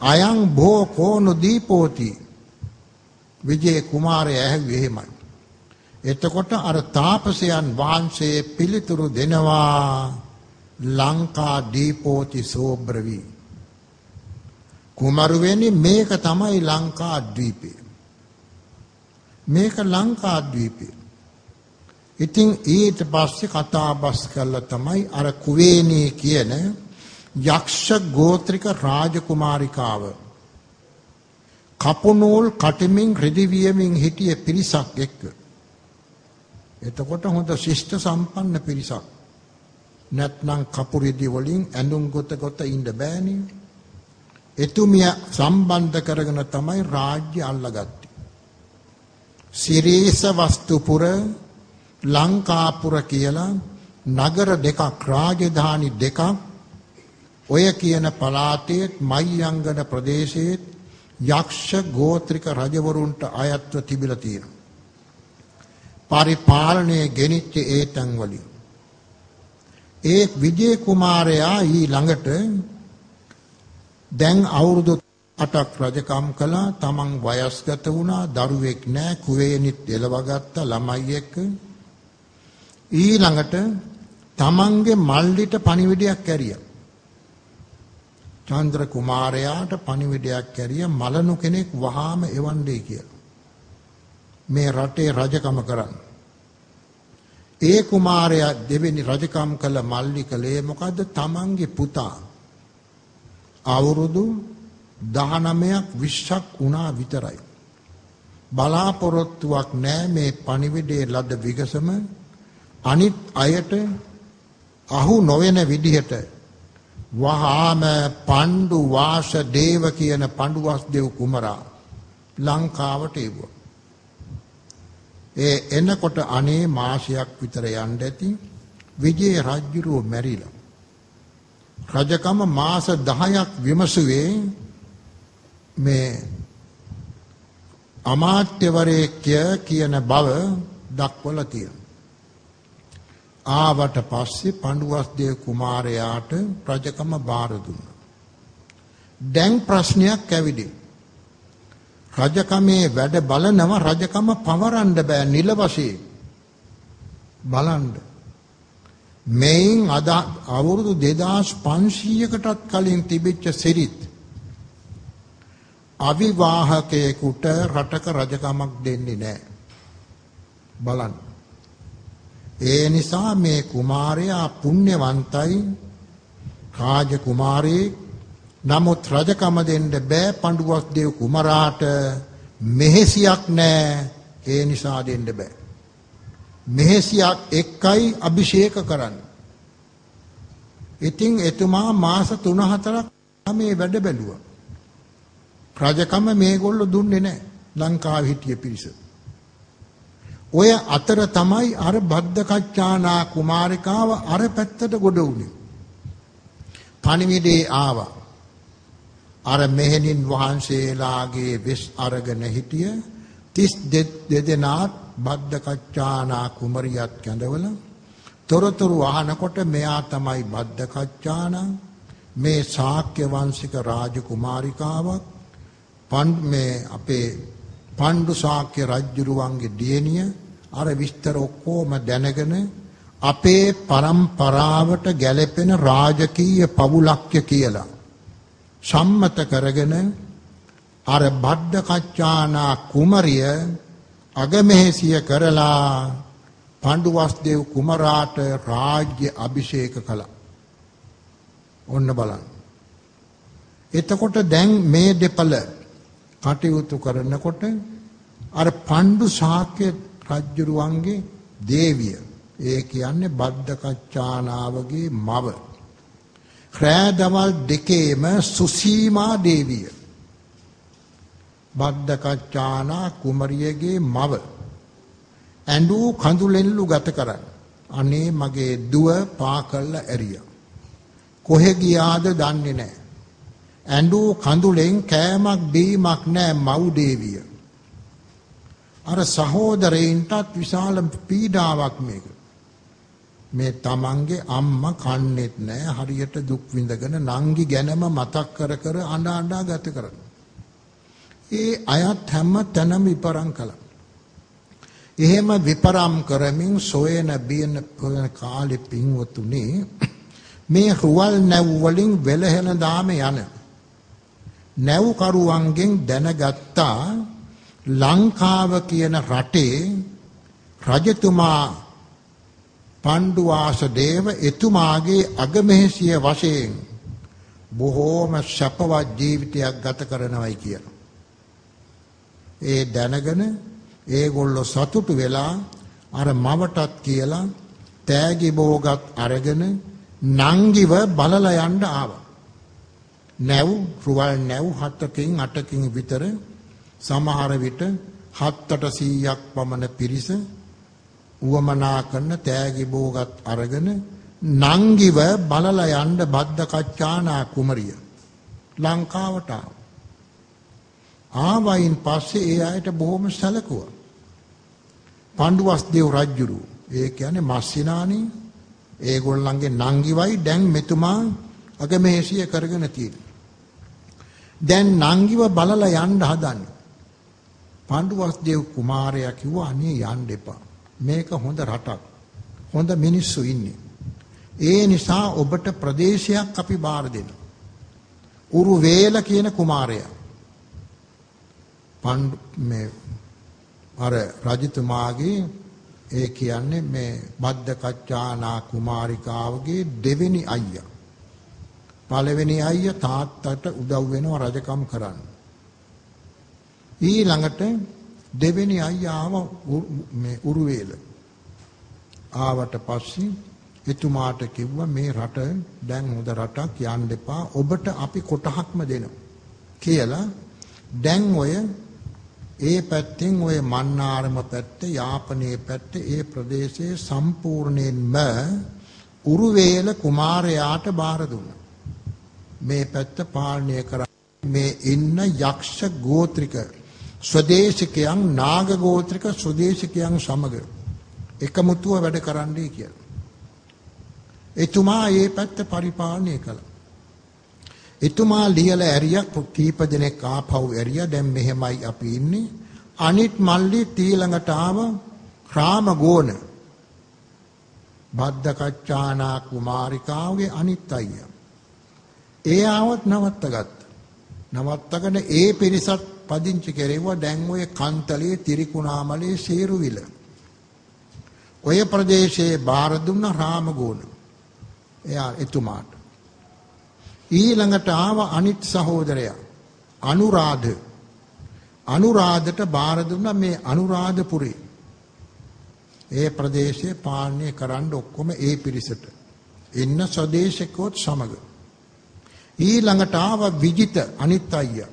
A: අයං භෝ කෝනු දීපෝති විජේ කුමාරයා ඇහුවේ එහෙමයි එතකොට අර තාපසයන් වහන්සේ පිළිතුරු දෙනවා ලංකා දීපෝති සෝබ්‍රවී කුමරුවෙනි මේක තමයි ලංකා ද්වීපය. මේක ලංකා ද්වීපය. ඉතින් ඊට පස්සේ කතා බස් කළා තමයි අර කුවේණී කියන යක්ෂ ගෝත්‍රික රාජකුමාරිකාව. කපුනූල් කටමින් රෙදි වියමින් හිටිය පිරිසක් එක්ක. එතකොට හොඳ ශිෂ්ට සම්පන්න පිරිසක්. නැත්නම් කපුරෙදි වලින් ඇඳුම් ගොත ගොත ඉන්න බෑනේ. එතුමිය සම්බන්ධ කරගෙන තමයි රාජ්‍ය අල්ලගත්තේ. සිරීස වස්තුපුර ලංකාපුර කියලා නගර දෙකක් රාජධානි දෙකක් ඔය කියන පළාතේ මයංගන ප්‍රදේශයේ යක්ෂ ගෝත්‍රික රජවරුන්ට අයත්ව තිබිලා තියෙනවා. පරිපාලනය ගෙනිච්ච ඒ තැන් වලින්. ඒ විජේ කුමාරයා ඊ ළඟට දැන් අවුරුදු 8ක් රජකම් කළා. තමන් වයස්ගත වුණා. දරුවෙක් නෑ. කුවේනිත් එලවගත්ත ළමයි එක්ක. ඊළඟට තමන්ගේ මල්ලිට පණිවිඩයක් ඇරියා. චන්ද්‍ර කුමාරයාට පණිවිඩයක් ඇරිය මලනු කෙනෙක් වහාම එවන්නේ කියලා. මේ රටේ රජකම කරන්න. ඒ කුමාරයා දෙවෙනි රජකම් කළ මල්ලි කලේ මොකද්ද? තමන්ගේ පුතා අවුරුදු 19ක් 20ක් වුණා විතරයි. බලාපොරොත්තුවක් නැහැ මේ පණිවිඩයේ ලද විගසම අනිත් අයට අහු නොවන විදිහට වහාම පණ්ඩු වාස දේව කියන පණ්ඩුවස් දෙව් කුමරා ලංකාවට එවුවා. ඒ එනකොට අනේ මාසයක් විතර යන්න ඇති විජේ රජුරුව මැරිලා. රජකම මාස 10ක් විමසුවේ මේ අමාත්‍යවරයෙක්ය කියන බව දක්වලා තියෙනවා. ආවට පස්සේ පඬුවස්දේව කුමාරයාට රජකම බාර දුන්නා. දැන් ප්‍රශ්නයක් ඇවිදේ. රජකමේ වැඩ බලනව රජකම පවරන්න බෑ නිල වශයෙන්. බලන්න. මෙයින් අද අවුරුදු 2500කටත් කලින් තිබිච්ච සිරිත් අවිවාහකයෙකුට රටක රජකමක් දෙන්නේ නැහැ. බලන්න. ඒ නිසා මේ කුමාරයා පුණ්‍යවන්තයි. රාජ කුමාරයෙක් නමුත් රජකම දෙන්න බෑ පඬුවස් දේව කුමරාට. මෙහෙසියක් නැහැ ඒ නිසා දෙන්න බෑ. මෙහෙසියක් එක්කයි අභිෂේක කරන්න. ඉතින් එතුමා මාස 3-4ක් මේ වැඩ බැලුවා. රජකම මේගොල්ලෝ දුන්නේ නැහැ ලංකාවේ හිටිය පිරිස. ඔය අතර තමයි අර බද්දකච්චානා කුමාරිකාව අර පැත්තට ගොඩ වුණේ. පණිවිඩේ ආවා. අර මෙහෙණින් වහන්සේලාගේ වෙස් අරගෙන හිටිය 32 දෙනාත් බද්දකච්චානා කුමරියත් කැඳවල තොරතුරු අහනකොට මෙයා තමයි බද්දකච්චානා මේ ශාක්‍ය වංශික රාජකුමාරිකාවක් පන් මේ අපේ පණ්ඩු ශාක්‍ය රජුරුවන්ගේ දියණිය අර විස්තර ඔක්කොම දැනගෙන අපේ પરම්පරාවට ගැලපෙන රාජකීය පවුලක්ය කියලා සම්මත කරගෙන අර බද්ද කච්චානා කුමරිය අගමෙහෙසිය කරලා පණ්ඩුවස්දේව් කුමරාට රාජ්‍ය අභිෂේක කළා. ඔන්න බලන්න. එතකොට දැන් මේ දෙපළ කටයුතු කරනකොට අර පණ්ඩු ශාක්‍ය රජුරුවන්ගේ දේවිය ඒ කියන්නේ බද්දකච්චානාවගේ මව ක්‍රෑදවල් දෙකේම සුසීමා දේවිය බද්දකච්චානා කුමරියගේ මව ඇඬු කඳුලෙල්ලු ගත කරන්න. අනේ මගේ දුව පා කළා ඇරියා. කොහෙ ගියාද දන්නේ නැහැ. ඇඬූ කඳුලෙන් කෑමක් බීමක් නෑ මව් දේවිය. අර සහෝදරයින්ටත් විශාල පීඩාවක් මේක. මේ තමන්ගේ අම්මා කන්නේත් නෑ හරියට දුක් විඳගෙන නංගි ගැනම මතක් කර කර අඬ අඬා ගත කරනවා. ඒ අයත් හැම තැනම විපරම් කළා. එහෙම විපරම් කරමින් සොයන බියන කාලේ පින්වතුනි මේ රුවල් නැව් වලින් වෙලහෙන දාම යන නැව්කරුවන්ගෙන් දැනගත්තා ලංකාව කියන රටේ රජතුමා පණ්ඩුවාස දේව එතුමාගේ අගමෙහසිය වශයෙන් බොහෝම සැපවත් ජීවිතයක් ගත කරනවයි කියනවා. ඒ දැනගෙන ඒගොල්ලෝ සතුටු වෙලා අර මවටත් කියලා තෑගි බෝගත් අරගෙන නංගිව බලලා යන්න ආවා. නැව් රුවල් නැව් 7කින් 8කින් විතර සමහර විට 7-800ක් පමණ පිරිස උවමනා කරන තෑගි බෝගත් අරගෙන නංගිව බලලා යන්න බද්ද කච්චානා කුමරිය ලංකාවට ආවයින් පස්සේ ඒ අයට බොහොම සැලකුවා. පණ්ඩුවස් දේව රජුරු ඒ කියන්නේ මස්සිනානි ඒගොල්ලන්ගේ නංගිවයි දැන් මෙතුමා අගමේසිය කරගෙන තියෙන්නේ. දැන් නංගිව බලලා යන්න හදන්නේ. පණ්ඩුවස් දේව කුමාරයා කිව්වා අනේ යන්න එපා. මේක හොඳ රටක්. හොඳ මිනිස්සු ඉන්නේ. ඒ නිසා ඔබට ප්‍රදේශයක් අපි බාර දෙනවා. උරු වේල කියන කුමාරයා. පණ්ඩු මේ අර රජතුමාගේ ඒ කියන්නේ මේ බද්දකච්චානා කුමාරිකාවගේ දෙවෙනි අයියා. පළවෙනි අයියා තාත්තට උදව් වෙනවා රජකම් කරන්න. ඊළඟට දෙවෙනි අයියා ආව මේ උරුවේල. ආවට පස්සේ එතුමාට කිව්වා මේ රට දැන් හොඳ රටක් යන්න එපා ඔබට අපි කොටහක්ම දෙනවා කියලා දැන් ඔය ඒ පැත්තෙන් ඔය මන්නාරම පැත්ත යාපනයේ පැත්ත ඒ ප්‍රදේශයේ සම්පූර්ණයෙන්ම උරුවේල කුමාරයාට බාර දුන්නා. මේ පැත්ත පාලනය කරා මේ ඉන්න යක්ෂ ගෝත්‍රික ස්වදේශිකයන් නාග ගෝත්‍රික ස්වදේශිකයන් සමග එකමුතුව වැඩ කරන්නයි කියලා. එතුමා ඒ පැත්ත පරිපාලනය කළා. එතුමා ලියලා ඇරියක් කීප දෙනෙක් ආපහු ඇරියා දැන් මෙහෙමයි අපි ඉන්නේ අනිත් මල්ලි ඊළඟට ආව රාමගෝණ බද්දකච්චානා කුමාරිකාවගේ අනිත් අයියා ඒ ආවත් නවත්තගත්ත. නවත්තගෙන ඒ පිරිසත් පදිංචි කෙරෙව්වා. දැන් ඔය කන්තලේ තිරිකුණාමලේ සේරුවිල. ඔය ප්‍රදේශයේ බාර දුන්න රාමගෝණ. එයා එතුමාට. ඊළඟට ආව අනිත් සහෝදරයා අනුරාධ. අනුරාධට බාර දුන්නා මේ අනුරාධපුරේ. ඒ ප්‍රදේශය පාලනය කරන්න ඔක්කොම ඒ පිරිසට. එන්න ස්වදේශිකවොත් සමග. ඊළඟට ආව විජිත අනිත් අයියා.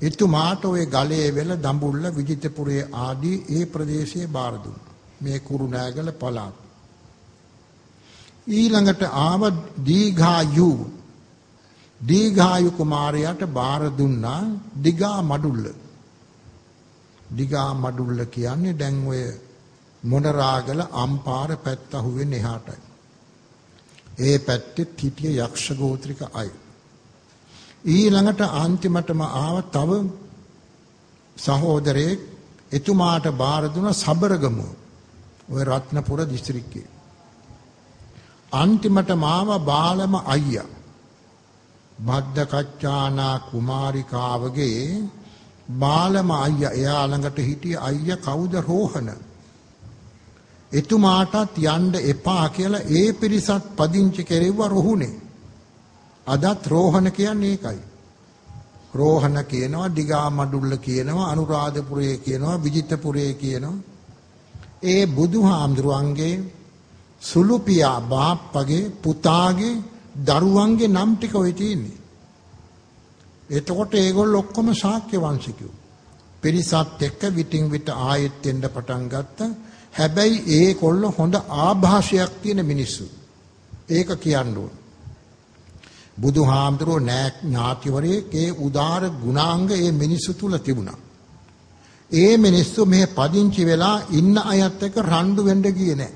A: එතුමාට ওই ගලේ වෙල දඹුල්ල විජිතපුරේ ආදී ඒ ප්‍රදේශයේ බාර දුන්නා. මේ කුරුණෑගල පළාත්. ඊළඟට ආව දීඝායු. දීඝායු කුමාරයාට බාර දුන්නා දිගා මඩුල්ල. දිගා මඩුල්ල කියන්නේ දැන් ඔය මොනරාගල අම්පාර පැත්ත අහුවෙන්නේ එහාටයි. ඒ පැත්තේ හිටිය යක්ෂ ගෝත්‍රික අය. ඊළඟට අන්තිමටම ආව තව සහෝදරයෙක් එතුමාට බාර දුන සබරගමුව ඔය රත්නපුර දිස්ත්‍රික්කයේ අන්තිමට මාව බාලම අයියා බද්දකච්චානා කුමාරිකාවගේ බාලම අයියා. එයා ළඟට හිටිය අයියා කවුද? රෝහණ. එතුමාටත් යන්න එපා කියලා ඒ පිරිසත් පදිංචි කෙරෙව්වා රොහුනේ අදත් රෝහණ කියන්නේ ඒකයි රෝහණ කියනවා දිගා මඩුල්ල කියනවා අනුරාධපුරයේ කියනවා විජිතපුරයේ කියනවා ඒ බුදුහාමුදුරුවන්ගේ සුළු පියා බාප්පගේ පුතාගේ දරුවන්ගේ නම් ටික ඔය තියෙන්නේ. එතකොට ඒගොල්ලෝ ඔක්කොම ශාක්‍ය වංශිකයෝ. පිරිසත් එක්ක විටින් විට ආයෙත් එන්න පටන් ගත්තා. හැබැයි ඒගොල්ලෝ හොඳ ආభాෂයක් තියෙන මිනිස්සු. ඒක කියන්න ඕන. බුදුහාමුදුරුවෝ නෑ ඥාතිවරයෙක්ගේ උදාර ගුණාංග ඒ මිනිස්සු තුල තිබුණා. ඒ මිනිස්සු මෙහෙ පදිංචි වෙලා ඉන්න අයත් එක්ක රණ්ඩු වෙන්න ගියේ නෑ.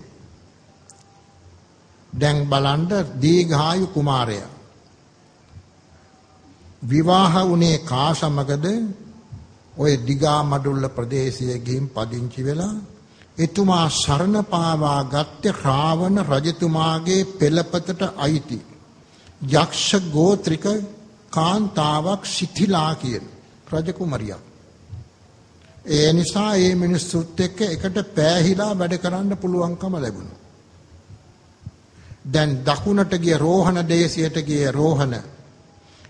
A: දැන් බලන්න දීඝායු කුමාරයා විවාහ වුණේ කා සමගද ඔය දිගා මඩුල්ල ප්‍රදේශයේ ගිහින් පදිංචි වෙලා එතුමා සරණ පාවා ගත්තේ රාවණ රජතුමාගේ පෙළපතට අයිති. යක්ෂ ගෝත්‍රික කාන්තාවක් සිතිලා කියන රජකුමරියක් ඒ නිසා මේ මිනිස්සුත් එක්ක එකට පෑහිලා වැඩ කරන්න පුළුවන්කම ලැබුණා. දැන් දකුණට ගිය රෝහණ දේශයට ගිය රෝහණ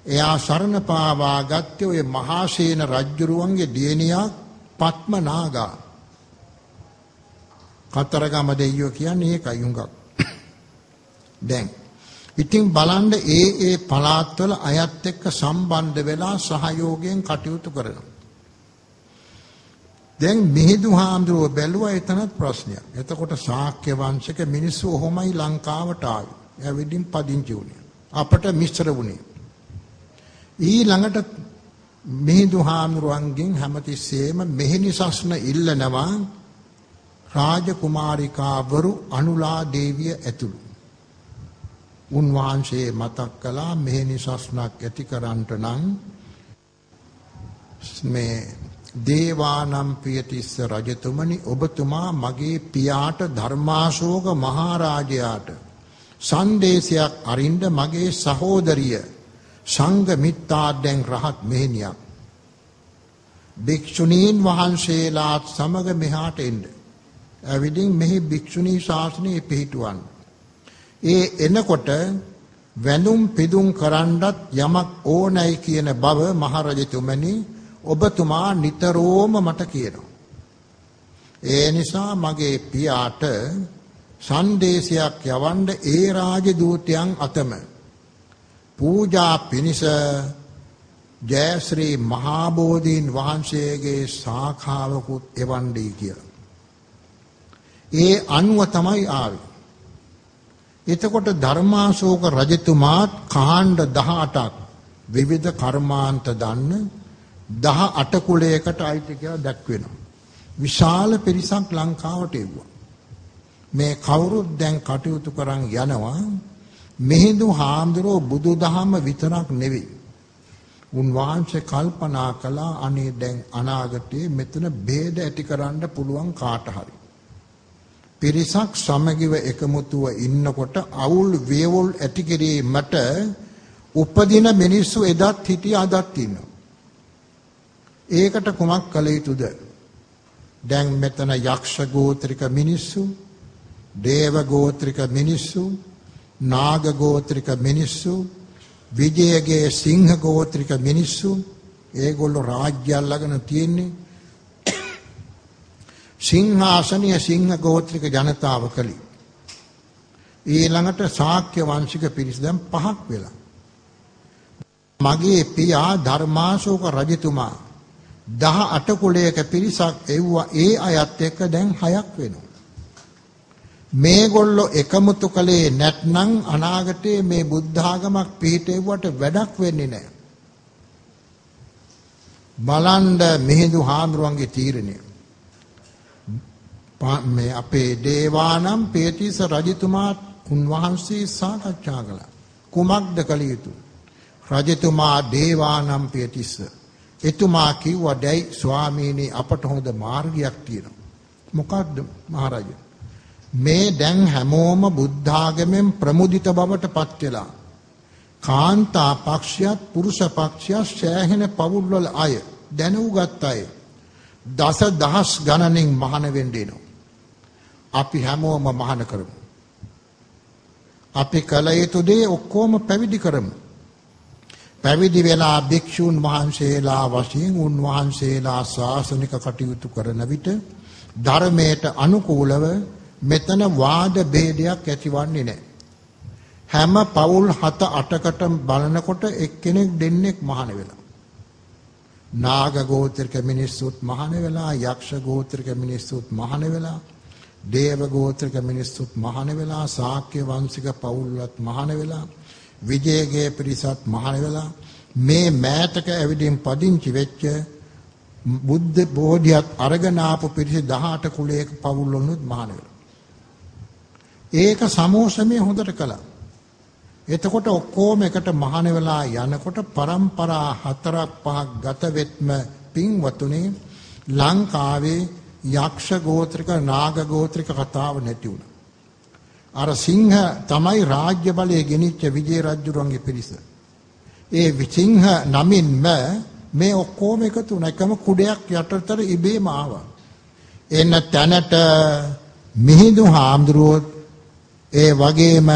A: එයා සරණ පාවා ගත්තේ ඔය මහාසේන රජුරුවන්ගේ දියණියක් පත්මනාගා. කතරගම දෙයියෝ කියන්නේ ඒකයි හුඟක් දැන් ඉතින් බලන්න ඒ ඒ පළාත්වල අයත් එක්ක සම්බන්ධ වෙලා සහයෝගයෙන් කටයුතු කරනවා දැන් මිහිඳු හාමුදුරුව බැලුවා එතනත් ප්‍රශ්නයක්. එතකොට ශාක්‍ය වංශික මිනිස්සු ඔහොමයි ලංකාවට ආවේ. ඇවිදින් පදිංචි වුණේ. අපට මිශ්‍ර වුණේ. ඊළඟට මිහිඳු හාමුදුරුවන්ගෙන් හැමතිස්සෙම මෙහෙණිසස්න ඉල්ලනවා රාජකුමාරිකාවරු අනුලා දේවිය ඇතුළු. උන්වහන්සේ මතක් කළා මෙහෙණිසස්නක් ඇති කරන්නට නම් මේ දේවානම් පියතිස්ස රජතුමනි ඔබතුමා මගේ පියාට ධර්මාශෝක මහරජයාට සංදේශයක් අරින්ද මගේ සහෝදරිය සංඝ මිත්තාද්දෙන් රහත් මෙහෙණියක් භික්ෂුණීන් වහන්සේලාත් සමග මෙහාට එන්න. ඇවිදින් මෙහි භික්ෂුණී ශාසනය පිහිටුවන්. ඒ එනකොට වැඳුම් පිදුම් කරන්නත් යමක් ඕනයි කියන බව මහරජතුමනි ඔබතුමා නිතරම මට කියනවා. ඒ නිසා මගේ පියාට සංදේශයක් යවන්න ඒ රාජදූතයන් අතම පූජා පිණිස ජයශ්‍රී මහාබෝධීන් වහන්සේගේ ශාඛාවකුත් එවන්නේ කියලා. ඒ අනුව තමයි ආවේ. එතකොට ධර්මාශෝක රජතුමාත් කාණ්ඩ 18ක් විවිධ කර්මාන්ත දන්න දහ අට කුලයකට අයිති කියලා දැක්වෙනවා. විශාල පිරිසක් ලංකාවට එව්වා. මේ කවුරුත් දැන් කටයුතු කරන් යනවා මෙහිඳු හාමුදුරුවෝ බුදුදහම විතරක් නෙවෙයි. උන්වහන්සේ කල්පනා කළා අනේ දැන් අනාගතයේ මෙතන ભેද ඇති කරන්න පුළුවන් කාට හරි. පිරිසක් සමගිව එකමුතුව ඉන්නකොට අවුල් වේවුල් ඇති කිරීමට උපදින මිනිස්සු එදත් හිටිය අදත් ඉන්නවා. ඒකට කුමක් කළ යුතුද? දැන් මෙතන යක්ෂ ගෝත්‍රික මිනිස්සු, දේව ගෝත්‍රික මිනිස්සු, නාග ගෝත්‍රික මිනිස්සු, විජයගේ සිංහ ගෝත්‍රික මිනිස්සු ඒගොල්ලෝ රාජ්‍ය අල්ලගෙන තියෙන්නේ සිංහාසනීය සිංහ ගෝත්‍රික ජනතාව කලි. ඊළඟට ශාක්‍ය වංශික පිරිස දැන් පහක් වෙලා. මගේ පියා ධර්මාශෝක රජතුමා 18 කුලයක පිරිසක් එව්වා ඒ අයත් එක්ක දැන් හයක් වෙනවා. මේගොල්ලෝ එකමුතු කලේ නැත්නම් අනාගතයේ මේ බුද්ධ ආගමක් පිහිටෙව්වට වැඩක් වෙන්නේ නැහැ. බලන්ඩ මිහිඳු හාමුදුරන්ගේ තීරණය. මේ අපේ දේවානම් පේතිස රජතුමා උන්වහන්සේ සාකච්ඡා කළා. කුමක්ද කළ යුතු? රජතුමා දේවානම් පේතිස්ස එතුමා කිව්වා දැයි ස්වාමීනි අපට හොඳ මාර්ගයක් තියෙනවා. මොකක්ද මහරජා? මේ දැන් හැමෝම බුද්ධාගමෙන් ප්‍රමුදිත බවට පත් වෙලා කාන්තා පක්ෂයත් පුරුෂ පක්ෂයත් සෑහෙන පවුල්වල අය දැනුගත් අය දස දහස් ගණනින් මහාන වෙන්න එනවා. අපි හැමෝම මහාන කරමු. අපි කල යුතු දේ ඔක්කොම පැවිදි කරමු. පැවිදි වෙලා භික්ෂූන් වහන්සේලා වශයෙන් උන්වහන්සේලා ශාසනික කටයුතු කරන විට ධර්මයට අනුකූලව මෙතන වාද ભેදයක් ඇතිවන්නේ නැහැ. හැම පවුල් 7 8කට බලනකොට එක්කෙනෙක් දෙන්නෙක් මහාන වෙලා. නාග ගෝත්‍රික මිනිස්සුත් මහාන වෙලා, යක්ෂ ගෝත්‍රික මිනිස්සුත් මහාන වෙලා, දේව ගෝත්‍රික මිනිස්සුත් මහාන වෙලා, ශාක්‍ය වංශික පවුල්වත් මහාන වෙලා විජයගේ පිරිසත් මහාන වෙලා මේ මෑතක ඇවිදින් පදිංචි වෙච්ච බුද්ධ බෝධියත් අරගෙන ආපු පිරිස 18 කුලයක පවුල් වලුත් මහාන වෙලා. ඒක සමෝසමේ හොඳට කළා. එතකොට ඔක්කොම එකට මහාන වෙලා යනකොට પરම්පරා හතරක් පහක් ගත වෙත්ම පින්වතුනේ ලංකාවේ යක්ෂ ගෝත්‍රික නාග ගෝත්‍රික කතාව නැති වුණා. අර සිංහ තමයි රාජ්‍ය බලය ගෙනිච්ච විජේ රජුරන්ගේ පිරිස. ඒ සිංහ නමින්ම මේ ඔක්කොම එකතු වුණ එකම කුඩයක් යටතර ඉබේම ආවා. එන්න තැනට මිහිඳු හාමුදුරුවෝ ඒ වගේම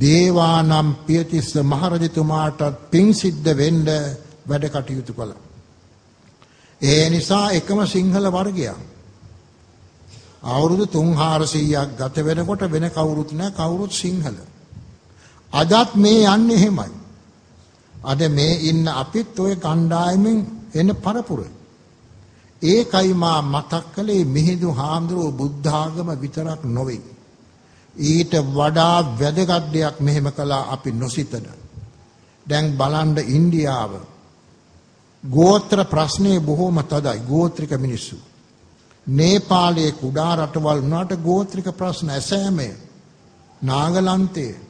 A: දේවානම් පියතිස්ස මහරජතුමාටත් පින් සිද්ධ වෙන්න වැඩ කටයුතු කළා. ඒ නිසා එකම සිංහල වර්ගයක්. අවුරුදු 300ක් ගත වෙනකොට වෙන කවුරුත් නැහැ කවුරුත් සිංහල. අදත් මේ යන්නේ එහෙමයි. අද මේ ඉන්න අපිත් ওই කණ්ඩායමෙන් එන පරපුරයි. ඒකයි මා මතක් කළේ මිහිඳු හාමුදුරුව බුද්ධ ආගම විතරක් නොවේ. ඊට වඩා වැදගත් දෙයක් මෙහෙම කළා අපි නොසිතන. දැන් බලන්න ඉන්දියාව ගෝත්‍ර ප්‍රශ්නේ බොහෝම තදයි ගෝත්‍රික මිනිස්සු. නේපාලයේ කුඩා රටවල් වුණාට ගෝත්‍රික ප්‍රශ්න ඇසෑමේ නාගලන්තයේ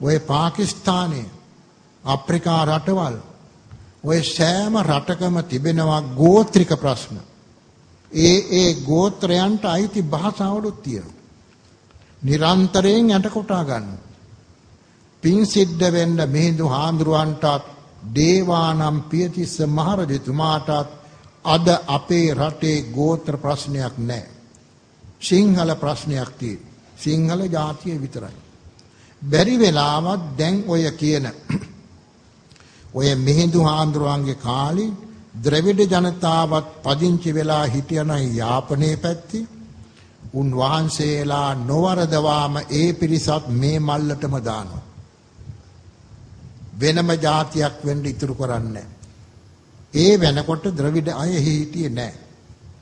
A: ඔය පාකිස්තානයේ අප්‍රිකා රටවල් ඔය සෑම රටකම තිබෙනවා ගෝත්‍රික ප්‍රශ්න. ඒ ඒ ගෝත්‍රයන්ට අයිති භාෂාවලුත් තියෙනවා. නිරන්තරයෙන් යට කොටා ගන්න. පින් සිද්ධ වෙන්න මිහිඳු හාමුදුරුවන්ටත් දේවානම් පියතිස්ස මහරජතුමාටත් අද අපේ රටේ ගෝත්‍ර ප්‍රශ්නයක් නැහැ. සිංහල ප්‍රශ්නයක් තියෙන. සිංහල ජාතිය විතරයි. බැරි වෙලාවත් දැන් ඔය කියන ඔය මිහිඳු හාමුදුරුවන්ගේ කාලේ ද්‍රවිඩ ජනතාවත් පදිංචි වෙලා හිටියනම් යාපනයේ පැත්තේ උන් වහන්සේලා නොවරදවාම ඒ පිරිසත් මේ මල්ලටම දානවා. වෙනම જાතියක් වෙන්න ඉතුරු කරන්නේ ඒ වෙනකොට ද්‍රවිඩ අය හිටියේ නැහැ.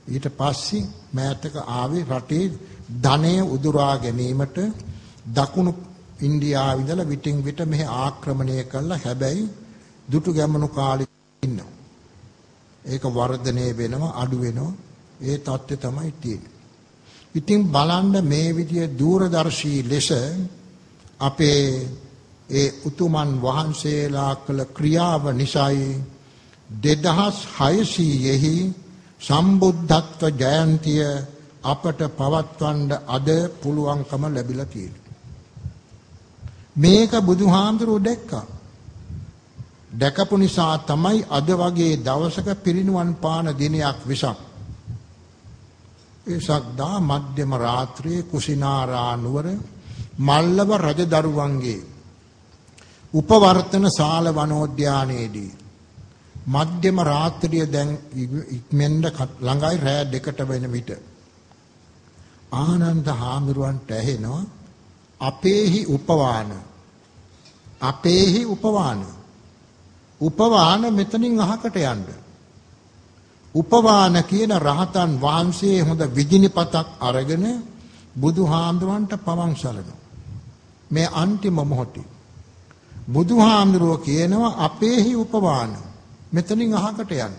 A: ඊට පස්සේ මෑතක ආවේ රටේ ධනය උදුරා ගැනීමට දකුණු ඉන්දියාව ඉඳලා විටින් විට මෙහි ආක්‍රමණය කළා හැබැයි දුටු ගැමුණු කාලේ ඉන්නවා. ඒක වර්ධනය වෙනවා අඩු වෙනවා ඒ தත්ත්වය තමයි තියෙන්නේ. ඉතින් බලන්න මේ විදිය දූරදර්ශී ලෙස අපේ ඒ උතුමන් වහන්සේලා කළ ක්‍රියාව නිසායි 2600ෙහි සම්බුද්ධත්ව ජයන්තිය අපට පවත්වන්න අද පුළුවන්කම ලැබිලා තියෙනවා. මේක බුදුහාමුදුරුවෝ දැක්කා. දැකපු නිසා තමයි අද වගේ දවසක පිරිනුවන් පාන දිනයක් විසක් ඒසක් දා මධ්‍යම රාත්‍රියේ කුසිනාරා නුවර මල්ලව රජදරුවන්ගේ උපවර්තන ශාල වනෝද්‍යානයේදී මධ්‍යම රාත්‍රිය දැන් ඉක්මෙන්ද ළඟයි රෑ දෙකට වෙන විට. ආනන්ද හාමුදුරුවන්ට ඇහෙනවා අපේහි උපවාන. අපේහි උපවාන. උපවාන මෙතනින් අහකට යන්න. උපවාන කියන රහතන් වහන්සේ හොඳ විජිනිපතක් අරගෙන බුදුහාමුදුරන්ට පවන් සලනවා. මේ අන්තිම මොහොතේ. බුදුහාමුදුරුව කියනවා අපේහි උපවාන. මෙතනින් අහකට යන්න.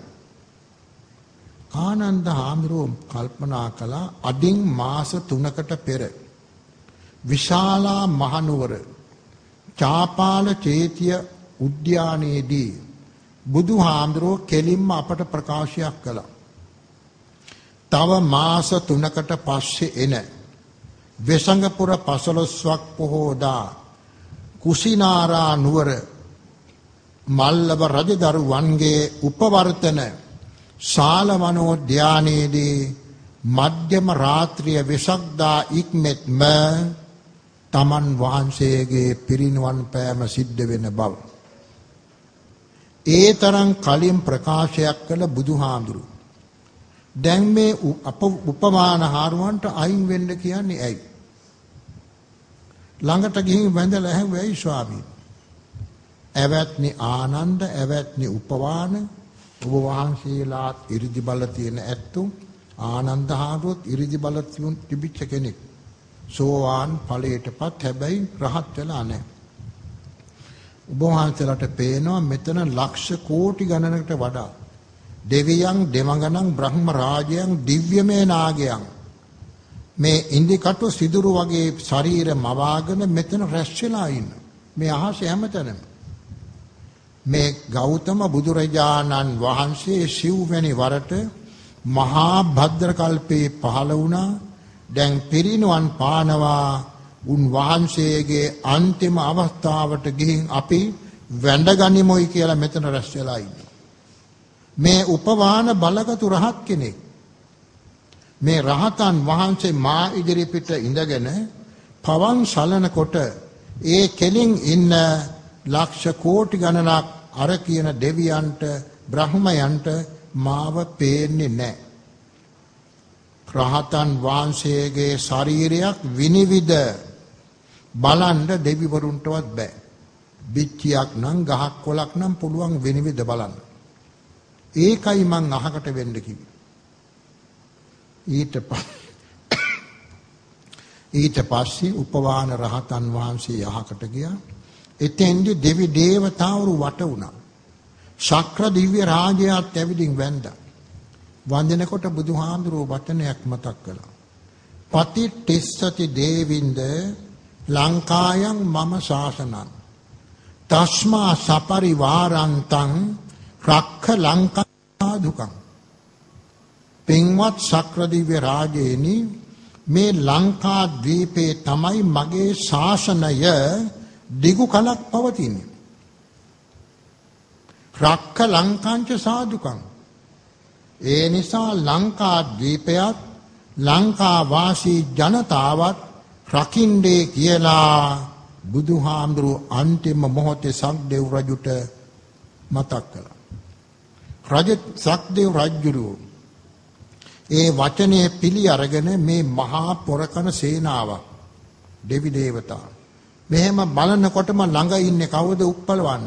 A: ආනන්ද හාමුදුරුව කල්පනා කළා අදින් මාස 3කට පෙර විශාලා මහනුවර චාපාල චේතිය උද්‍යානයේදී බුදුහාමුදුරුව කෙලින්ම අපට ප්‍රකාශයක් කළා. තව මාස 3කට පස්සේ එන වෙසඟපුර පසළොස්වක් පොහෝදා කුසිනාරා නුවර මල්ලව රජදරුවන්ගේ උපවර්තන ශාලවනෝද්‍යානයේදී මධ්‍යම රාත්‍රිය වෙසක්දා ඉක්මෙත්ම තමන් වහන්සේගේ පිරිනුවන් පෑම සිද්ධ වෙන බව ඒ තරම් කලින් ප්‍රකාශයක් කළ බුදුහාඳුරු. දැන් මේ අප උපමාන හාරුවන්ට අයින් වෙන්න කියන්නේ ඇයි? ළඟට ගිහින් වැඳලා ඇහුවයි ස්වාමීන්. ඇවැත්නි ආනන්ද ඇවැත්නි උපවාන. ඔබ වහන්සේලාත් ඉරිදි බල තියෙන ඇත්තුම් ආනන්ද හාරුවත් ඉරිදි බල තියුන් තිබිච්ච කෙනෙක්. සෝවාන් ඵලයටපත් හැබැයි රහත් වෙලා නැහැ. ඔබ වහන්සේලාට පේනවා මෙතන ලක්ෂ කෝටි ගණනකට වඩා දෙවියන් දෙමගණන් බ්‍රහ්ම රාජයන් දිව්‍යමය නාගයන් මේ ඉන්දිකටු සිදුරු වගේ ශරීර මවාගෙන මෙතන රැස් වෙලා ඉන්න. මේ අහස හැමතැනම. මේ ගෞතම බුදුරජාණන් වහන්සේ සිව්වැනි වරට මහා භද්‍ර කල්පේ පහළ වුණා දැන් පිරිනුවන් පානවා උන් වහන්සේගේ අන්තිම අවස්ථාවට ගිහින් අපි වැඳගනිමුයි කියලා මෙතන රැස් වෙලා ඉන්නේ. මේ උපවාන බලගතු රහත් කෙනෙක්. මේ රහතන් වහන්සේ මා ඉදිරිපිට ඉඳගෙන පවන් සලනකොට ඒ කෙලින් ඉන්න ලක්ෂ කෝටි ගණනක් අර කියන දෙවියන්ට බ්‍රහ්මයන්ට මාව පේන්නේ නැහැ. රහතන් වහන්සේගේ ශරීරයක් විනිවිද බලන්න දෙවිවරුන්ටවත් බෑ. බිච්චියක් නම් ගහක් කොලක් නම් පුළුවන් විනිවිද බලන්න. ඒකයි මං අහකට වෙන්න කිව්වේ. ඊට ඊට පස්සේ උපවාන රහතන් වහන්සේ අහකට ගියා. එතෙන්දි දෙවි දේවතාවරු වට වුණා. ශක්‍ර දිව්‍ය රාජයාත් ඇවිදින් වැන්දා. වන්දනකොට බුදුහාඳුරෝ වචනයක් මතක් කළා. පති ටිස්සති දේවින්ද ලංකායන් මම ශාසනං තස්මා සපරිවාරන්තං රක්ඛ ලංකා දුකං පින්වත් ශක්‍රදිව්‍ය රාජේනි මේ ලංකා ද්වීපේ තමයි මගේ ශාසනය දිගු කලක් පවතින්නේ රක්ඛ ලංකාංච සාදුකං ඒ නිසා ලංකා ද්වීපයත් ලංකා වාසී ජනතාවත් රකින්නේ කියලා බුදුහාමුදුරු අන්තිම මොහොතේ සක්දෙව් රජුට මතක් කළා. රජ සක්දෙව් රජුරු ඒ වචනේ පිළි අරගෙන මේ මහා පොරකන සේනාවක් දෙවි දේවතා මෙහෙම බලනකොටම ළඟ ඉන්නේ කවුද උප්පලවන්න?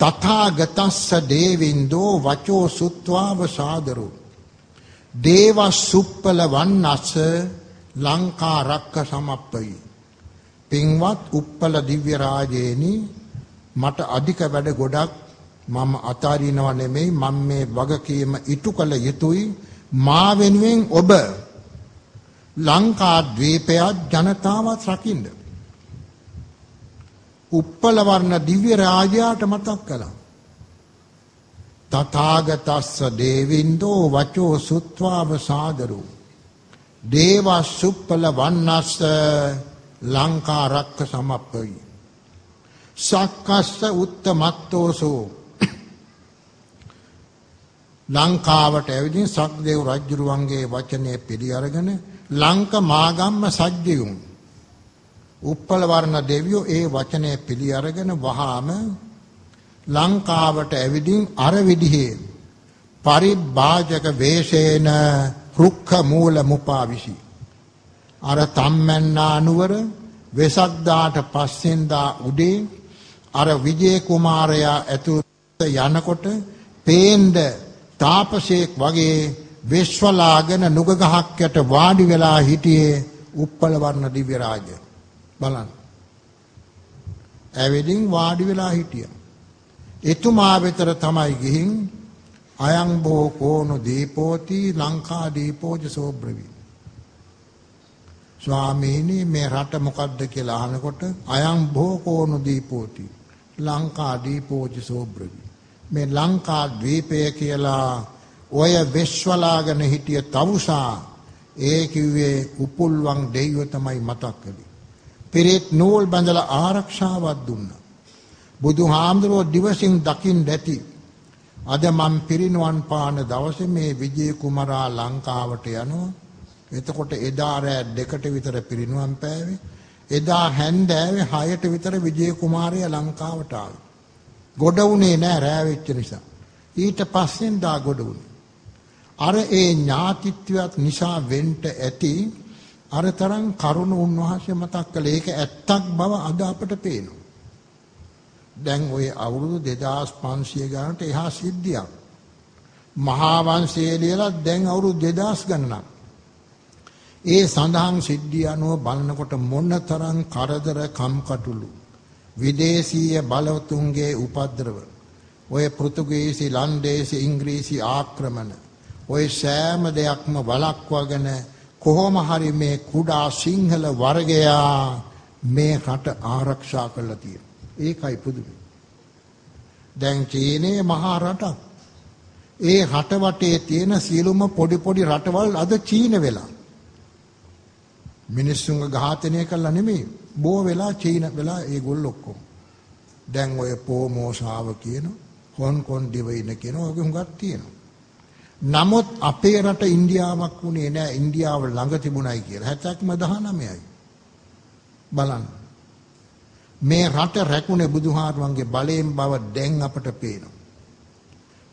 A: තථාගතස්ස දේවින්දෝ වචෝ සුත්වාව සාදරෝ. දේව සුප්පල වන්නස්ස ලංකා රක්ක සමප්පයි. පින්වත් උප්පල දිව්‍ය රාජේනි මට අධික වැඩ ගොඩක් මම අතාරිනව නෙමෙයි මම මේ වගකීම ඉටු කළ යුතුයි. මා වෙනුවෙන් ඔබ ලංකා ද්වීපයත් ජනතාවත් රකින්න. උප්පල වර්ණ දිව්‍ය රාජයාට මතක් කළා. තථාගතස්ස දේවින්දෝ වචෝ සුත්වාව සාදරු. දේව සුප්පල වන්නස්ස ලංකා රක්ක සමප්පයි සක්කස්ස උත්තමත්තෝසෝ. ලංකාවට ඇවිදින් සක්දේව් රජුරුවන්ගේ වචනේ පිළි අරගෙන ලංක මාගම්ම සජ්ජයුන් උප්පල වර්ණ දෙවියෝ ඒ වචනේ පිළි අරගෙන වහාම ලංකාවට ඇවිදින් අර විදිහේ පරිභාජක වේශේන රුක්ඛ මූල මුපාවිසි. අර තම්මැන්නා නුවර වෙසක් දාට පස්සෙන්දා උදේ අර විජේ කුමාරයා ඇතුළත යනකොට පේන්ද තාපසයෙක් වගේ විශ්වලාගෙන නුග ගහක් යට වාඩි වෙලා හිටියේ උප්පල වර්ණ දිව්‍ය රාජ බලන්න. ඇවිදින් වාඩි වෙලා හිටියා. එතුමා වෙතර තමයි ගිහින් අයං බෝ කෝණු දීපෝති ලංකා දීපෝජ සෝබ්‍රවි. ස්වාමීනි මේ රට මොකද්ද කියලා අහනකොට අයං බෝ කෝණු දීපෝති ලංකා දීපෝජ සෝබ්‍රවි. මේ ලංකා ද්වීපය කියලා ඔය වෙස්වලාගෙන හිටිය තවුසා ඒ කිව්වේ උපුල්වන් දෙයියෝ තමයි මතක් කළේ. පිරිත් නූල් බඳලා ආරක්ෂාවක් දුන්නා. බුදුහාමුදුරුවෝ දිවසින් දකින් දැති. අද මම පිරිනුවන් පාන දවසේ මේ විජේ කුමරා ලංකාවට යනවා. එතකොට එදා රෑ දෙකට විතර පිරිනුවන් පෑවේ. එදා හැන්දෑවේ 6ට විතර විජේ කුමාරයා ලංකාවට ආවා. ගොඩ වුණේ නෑ රෑ වෙච්ච නිසා. ඊට පස්සෙන් දා ගොඩ වුණේ. අර ඒ ඥාතිත්වයක් නිසා වෙන්න ඇති අර තරම් කරුණ උන්වහන්සේ මතක් කළේ ඒක ඇත්තක් බව අද අපට පේනවා. දැන් ওই අවුරුදු 2500 ගානට එහා සිද්ධියක්. මහා වංශයේ ලියලා දැන් අවුරුදු 2000 ගණනක්. ඒ සඳහන් සිද්ධිය අනුව බලනකොට මොනතරම් කරදර කම්කටොළු විදේශීය බලවතුන්ගේ උපද්‍රව ඔය පෘතුගීසි ලන්දේසි ඉංග්‍රීසි ආක්‍රමණ ඔය සෑම දෙයක්ම වළක්වාගෙන කොහොම හරි මේ කුඩා සිංහල වර්ගයා මේ රට ආරක්ෂා කරලා තියෙනවා. ඒකයි පුදුමයි. දැන් චීනයේ මහා රටක්. ඒ රට වටේ තියෙන සියලුම පොඩි පොඩි රටවල් අද චීන වෙලා. මිනිස්සුන්ව ඝාතනය කළා නෙමෙයි බෝ වෙලා චීන වෙලා ඒගොල්ලෝ ඔක්කොම දැන් ඔය පෝමෝසාව කියන හොන්කොන් දිවයින කියන වගේ හුඟක් තියෙනවා නමුත් අපේ රට ඉන්දියාවක් වුණේ නෑ ඉන්දියාව ළඟ තිබුණයි කියලා 70ක්ම 19යි බලන්න. මේ රට රැකුනේ බුදුහාරුවන්ගේ බලයෙන් බව දැන් අපට පේනවා.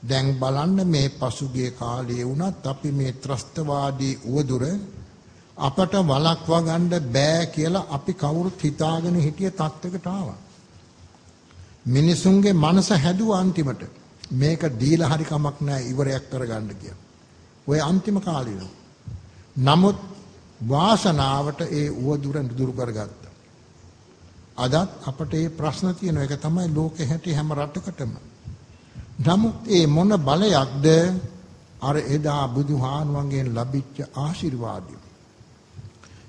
A: දැන් බලන්න මේ පසුගිය කාලයේ වුණත් අපි මේ ත්‍රස්තවාදී උවදුර අපට වළක්වා ගන්න බෑ කියලා අපි කවුරුත් හිතාගෙන හිටිය තත්ත්වයකට ආවා. මිනිසුන්ගේ මනස හැදුවා අන්තිමට මේක දීලා හරි කමක් නැහැ ඉවරයක් කරගන්න කියලා. ඔය අන්තිම කාලේ නමුත් වාසනාවට ඒ උවදුර දුරු කරගත්තා. අදත් අපට මේ ප්‍රශ්න තියෙන එක තමයි ලෝකෙ හැටි හැම රටකටම. නමුත් ඒ මොන බලයක්ද අර එදා බුදුහානුවන්ගෙන් ලැබිච්ච ආශිර්වාදය.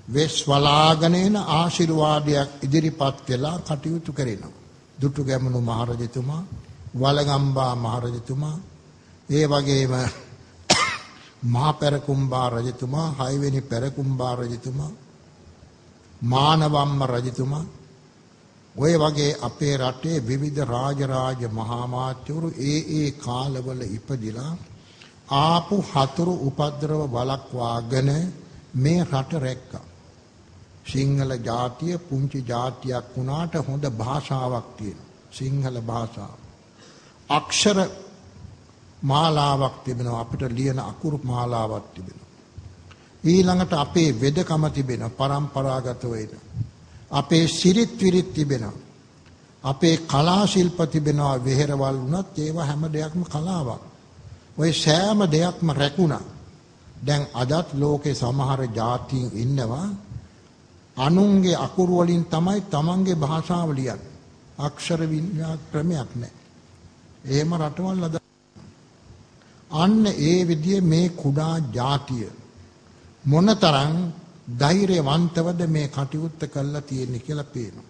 A: වෙස් වලාගනේන ආශිර්වාදයක් ඉදිරිපත් වෙලා කටයුතු කරනවා. දුටු ගැමුණු මහරජතුමා, වලගම්බා මහරජතුමා, ඒ වගේම මහා පෙරකුම්බා රජතුමා, හයවෙනි පෙරකුම්බා රජතුමා, මානවම්ම රජතුමා ඔය වගේ අපේ රටේ විවිධ රාජරාජ මහාමාත්‍යවරු ඒ ඒ කාලවල ඉපදිලා ආපු හතුරු උපද්‍රව වළක්වාගෙන මේ රට රැක්කා. සිංහල ජාතිය පුංචි ජාතියක් වුණාට හොඳ භාෂාවක් තියෙනවා. සිංහල භාෂාව. අක්ෂර මාලාවක් තිබෙනවා අපිට ලියන අකුරු මාලාවක් තිබෙනවා. ඊළඟට අපේ වෙදකම තිබෙනවා પરම්පරාගත වෙන. අපේ සිරිත් විරිත් තිබෙනවා. අපේ කලා ශිල්ප තිබෙනවා වෙහෙරවල් වුණත් ඒවා හැම දෙයක්ම කලාවක්. ওই සෑම දෙයක්ම රැකුණා. දැන් අදත් ලෝකේ සමහර જાතියින් ඉන්නවා අනුන්ගේ අකුරු වලින් තමයි තමන්ගේ භාෂාව ලියන්නේ. අක්ෂර විඤ්ඤා ක්‍රමයක් නැහැ. එහෙම රටවල් අද අන්න ඒ විදිහේ මේ කුඩා ජාතිය මොනතරම් ධෛර්යවන්තවද මේ කටයුත්ත කළා තියෙන්නේ කියලා පේනවා.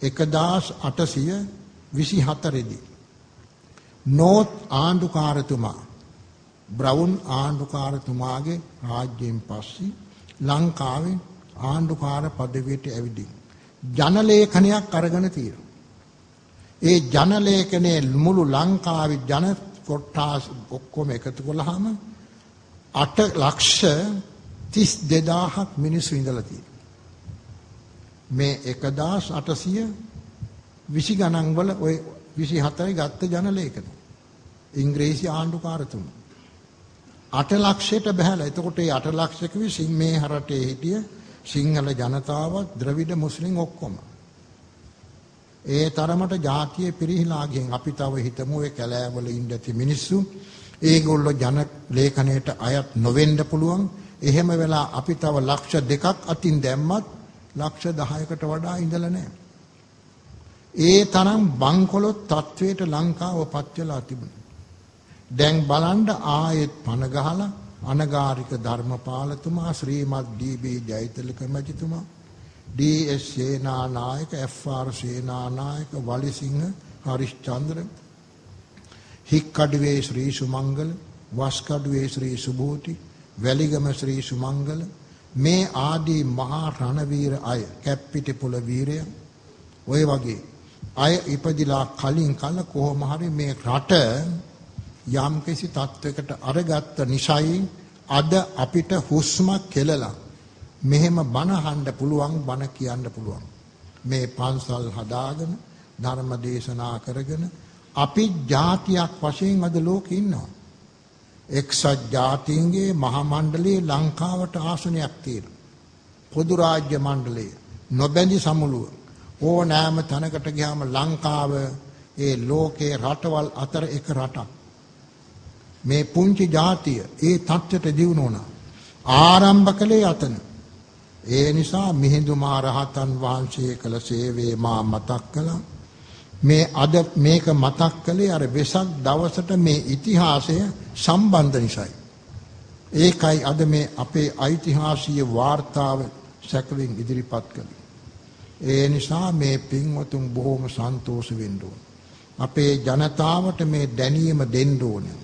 A: 1824 දී නෝත් ආණ්ඩුකාරතුමා බ්‍රවුන් ආණ්ඩුකාරතුමාගේ රාජ්‍යයෙන් පස්සේ ලංකාවේ ආණ්ඩුකාර පදවියට ඇවිදින් ජනලේඛනයක් අරගෙන තියෙනවා. ඒ ජනලේඛනයේ මුළු ලංකාවේ ජන කොට්ටාස් ඔක්කොම එකතු කළාම 8 ලක්ෂ 32000ක් මිනිස්සු ඉඳලා තියෙනවා. මේ 1800 20 ගණන් වල ওই 24යි ගත්ත ජනලේඛන. ඉංග්‍රීසි ආණ්ඩුකාරතුමා 8 ලක්ෂයට බහැලා. එතකොට ඒ 8 ලක්ෂක විසින් මේ රටේ හිටිය සිංහල ජනතාවත් ද්‍රවිඩ මුස්ලිම් ඔක්කොම. ඒ තරමට ජාතිය පිරිහිලා ගින් අපි තව හිතමු ඒ කැලෑවල ඉන්න ඇති මිනිස්සු ඒගොල්ලෝ ජන ලේඛනයට අයත් නොවෙන්න පුළුවන්. එහෙම වෙලා අපි තව ලක්ෂ දෙකක් අතින් දැම්මත් ලක්ෂ 10කට වඩා ඉඳලා නැහැ. ඒ තරම් බංකොලොත් තත්වයට ලංකාවපත් වෙලා තිබුණා. දැන් බලන්න ආයෙත් පන ගහලා අනගාരിക ධර්මපාලතුමා ශ්‍රීමත් ඩී.බී. ජයතිලක මැතිතුමා D S. Senanayake F R. Senanayake Walisinghe Harischandra Hikkaduwe Sri Sumangala Waskaduwe Sri Subhuti Weligama Sri Sumangala මේ ආදී මහා රණවීර අය කැප්පිටිපොළ වීරය ඔය වගේ අය ඉපදිලා කලින් කල කොහොම හරි මේ රට යම්කිසි තත්වයකට අරගත්ත නිසයි අද අපිට හුස්මක් කෙලලා මෙහෙම බණ අහන්න පුළුවන් බණ කියන්න පුළුවන්. මේ පන්සල් හදාගෙන ධර්ම දේශනා කරගෙන අපි ජාතියක් වශයෙන් අද ලෝකේ ඉන්නවා. එක්සත් ජාතීන්ගේ මහා මණ්ඩලයේ ලංකාවට ආසනයක් තියෙනවා. පොදු රාජ්‍ය මණ්ඩලය නොබැඳි සමුළුව. ඕනෑම තැනකට ගියාම ලංකාව ඒ ලෝකේ රටවල් අතර එක රටක්. මේ පුංචි ජාතිය ඒ தත්ත්වයට දියුණු වුණා. ආරම්භ කළේ අතන. ඒ නිසා මිහිඳු මහ රහතන් වහන්සේ කළ සේවයේ මා මතක් කළා. මේ අද මේක මතක් කළේ අර වෙසක් දවසට මේ ඉතිහාසය සම්බන්ධ නිසායි. ඒකයි අද මේ අපේ ඓතිහාසික වාර්තාව සැකවින් ඉදිරිපත් කළේ. ඒ නිසා මේ පින්වතුන් බොහොම සන්තෝෂ වෙන්න ඕන. අපේ ජනතාවට මේ දැනීම දෙන්න ඕනේ.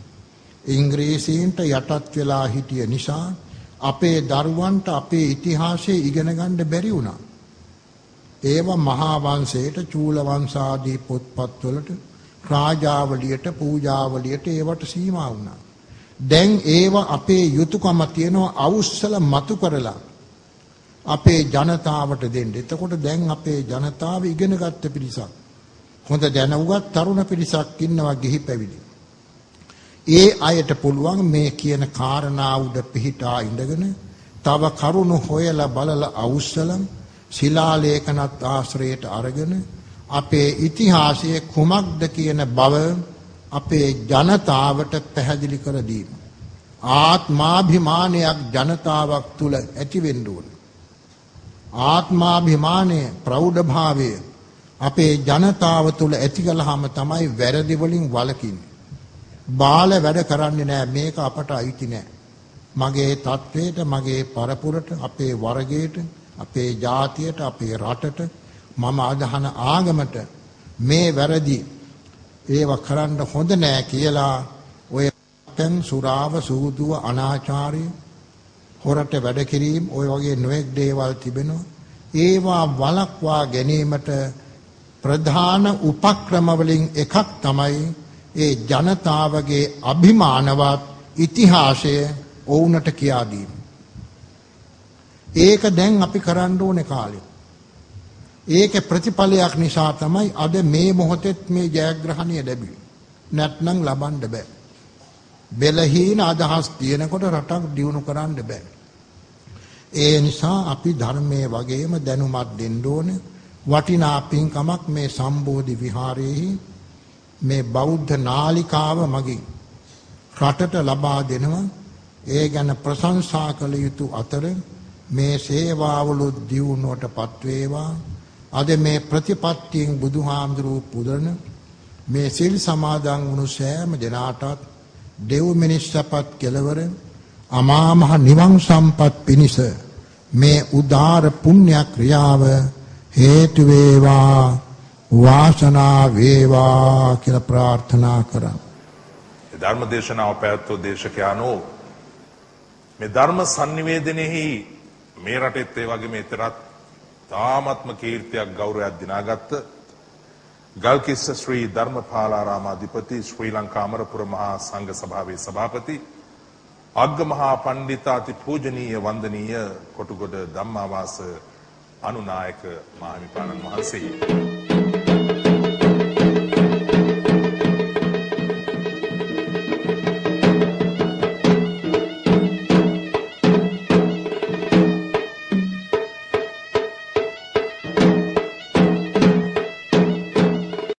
A: ඉංග්‍රීසීන්ට යටත් වෙලා හිටිය නිසා අපේ දරුවන්ට අපේ ඉතිහාසය ඉගෙන ගන්න බැරි වුණා. ඒව මහා වංශයට චූල වංශාදී පොත්පත්වලට රාජාවලියට පූජාවලියට ඒවට සීමා වුණා. දැන් ඒව අපේ යුතුයකම තියෙනවා අවුස්සල මතු කරලා අපේ ජනතාවට දෙන්න. එතකොට දැන් අපේ ජනතාව ඉගෙන ගත්ත පිරිසක්. හොඳ දැනුගත් තරුණ පිරිසක් ඉන්නවා ගිහි පැවිදි. ඒ අයට පුළුවන් මේ කියන කාරණා උඩ පිහිටා ඉඳගෙන තව කරුණු හොයලා බලලා අවුස්සලම් ශිලාලේඛනත් ආශ්‍රයයට අරගෙන අපේ ඉතිහාසයේ කුමක්ද කියන බව අපේ ජනතාවට පැහැදිලි කර දීම. ආත්මාභිමානයක් ජනතාවක් තුල ඇති වෙන්න ඕන. ආත්මාභිමානය ප්‍රෞಢභාවය අපේ ජනතාව තුල ඇති කළාම තමයි වැරදි වලින් වළකින්නේ. බාල වැඩ කරන්නේ නැහැ මේක අපට අයිති නැහැ. මගේ තත්වයට මගේ පරපුරට අපේ වර්ගයට අපේ ජාතියට අපේ රටට මම අදහන ආගමට මේ වැරදි ඒව කරන්න හොඳ නෑ කියලා ඔය පෙන් සුරාව සූදුව අනාචාරය හොරට වැඩ කිරීම ඔය වගේ නොඑක් දේවල් තිබෙනවා ඒවා වළක්වා ගැනීමට ප්‍රධාන උපක්‍රම වලින් එකක් තමයි ඒ ජනතාවගේ අභිමානවත් ඉතිහාසය ඔවුන්ට කියා දීම. ඒක දැන් අපි කරන්න ඕනේ කාලේ. ඒක ප්‍රතිඵලයක් නිසා තමයි අද මේ මොහොතෙත් මේ ජයග්‍රහණය ලැබුවේ. නැත්නම් ලබන්න බෑ. බෙලහීන අදහස් තියෙනකොට රටක් දියුණු කරන්න බෑ. ඒ නිසා අපි ධර්මයේ වගේම දැනුමක් දෙන්න ඕනේ. වටිනා පින්කමක් මේ සම්බෝධි විහාරයේහි මේ බෞද්ධ නාලිකාව මගින් රටට ලබා දෙනවා. ඒ ගැන ප්‍රශංසා කළ යුතු අතර මේ සේවාවලු දියුණුවටපත් වේවා අද මේ ප්‍රතිපත්තියෙන් බුදුහාමුදුරුව පුදන මේ සිල් සමාදන් වුණු සෑම දෙනාටත් දෙව් මිනිස් සපත් කෙලවර අමා මහ නිවන් සම්පත් පිණිස මේ උදාර පුණ්‍ය ක්‍රියාව හේතු වේවා. වාසනා වේවා කියලා ප්‍රාර්ථනා කරා.
B: ධර්ම දේශනාව පැවැත්වූ දේශකයානෝ මේ ධර්ම sannivedanehi මේ රටෙත් ඒ වගේම ඊතරත් තාමත්ම කීර්තියක් ගෞරවයක් දිනාගත්ත ගල්කිස්ස ශ්‍රී ධර්මපාලාරාමාධිපති ශ්‍රී ලංකා අමරපුර මහා සංඝ සභාවේ සභාපති අග්ග මහා පණ්ඩිතාති පූජනීය වන්දනීය කොටුගොඩ ධම්මාවාස අනුනායක මාහිමිපාණන් වහන්සේ.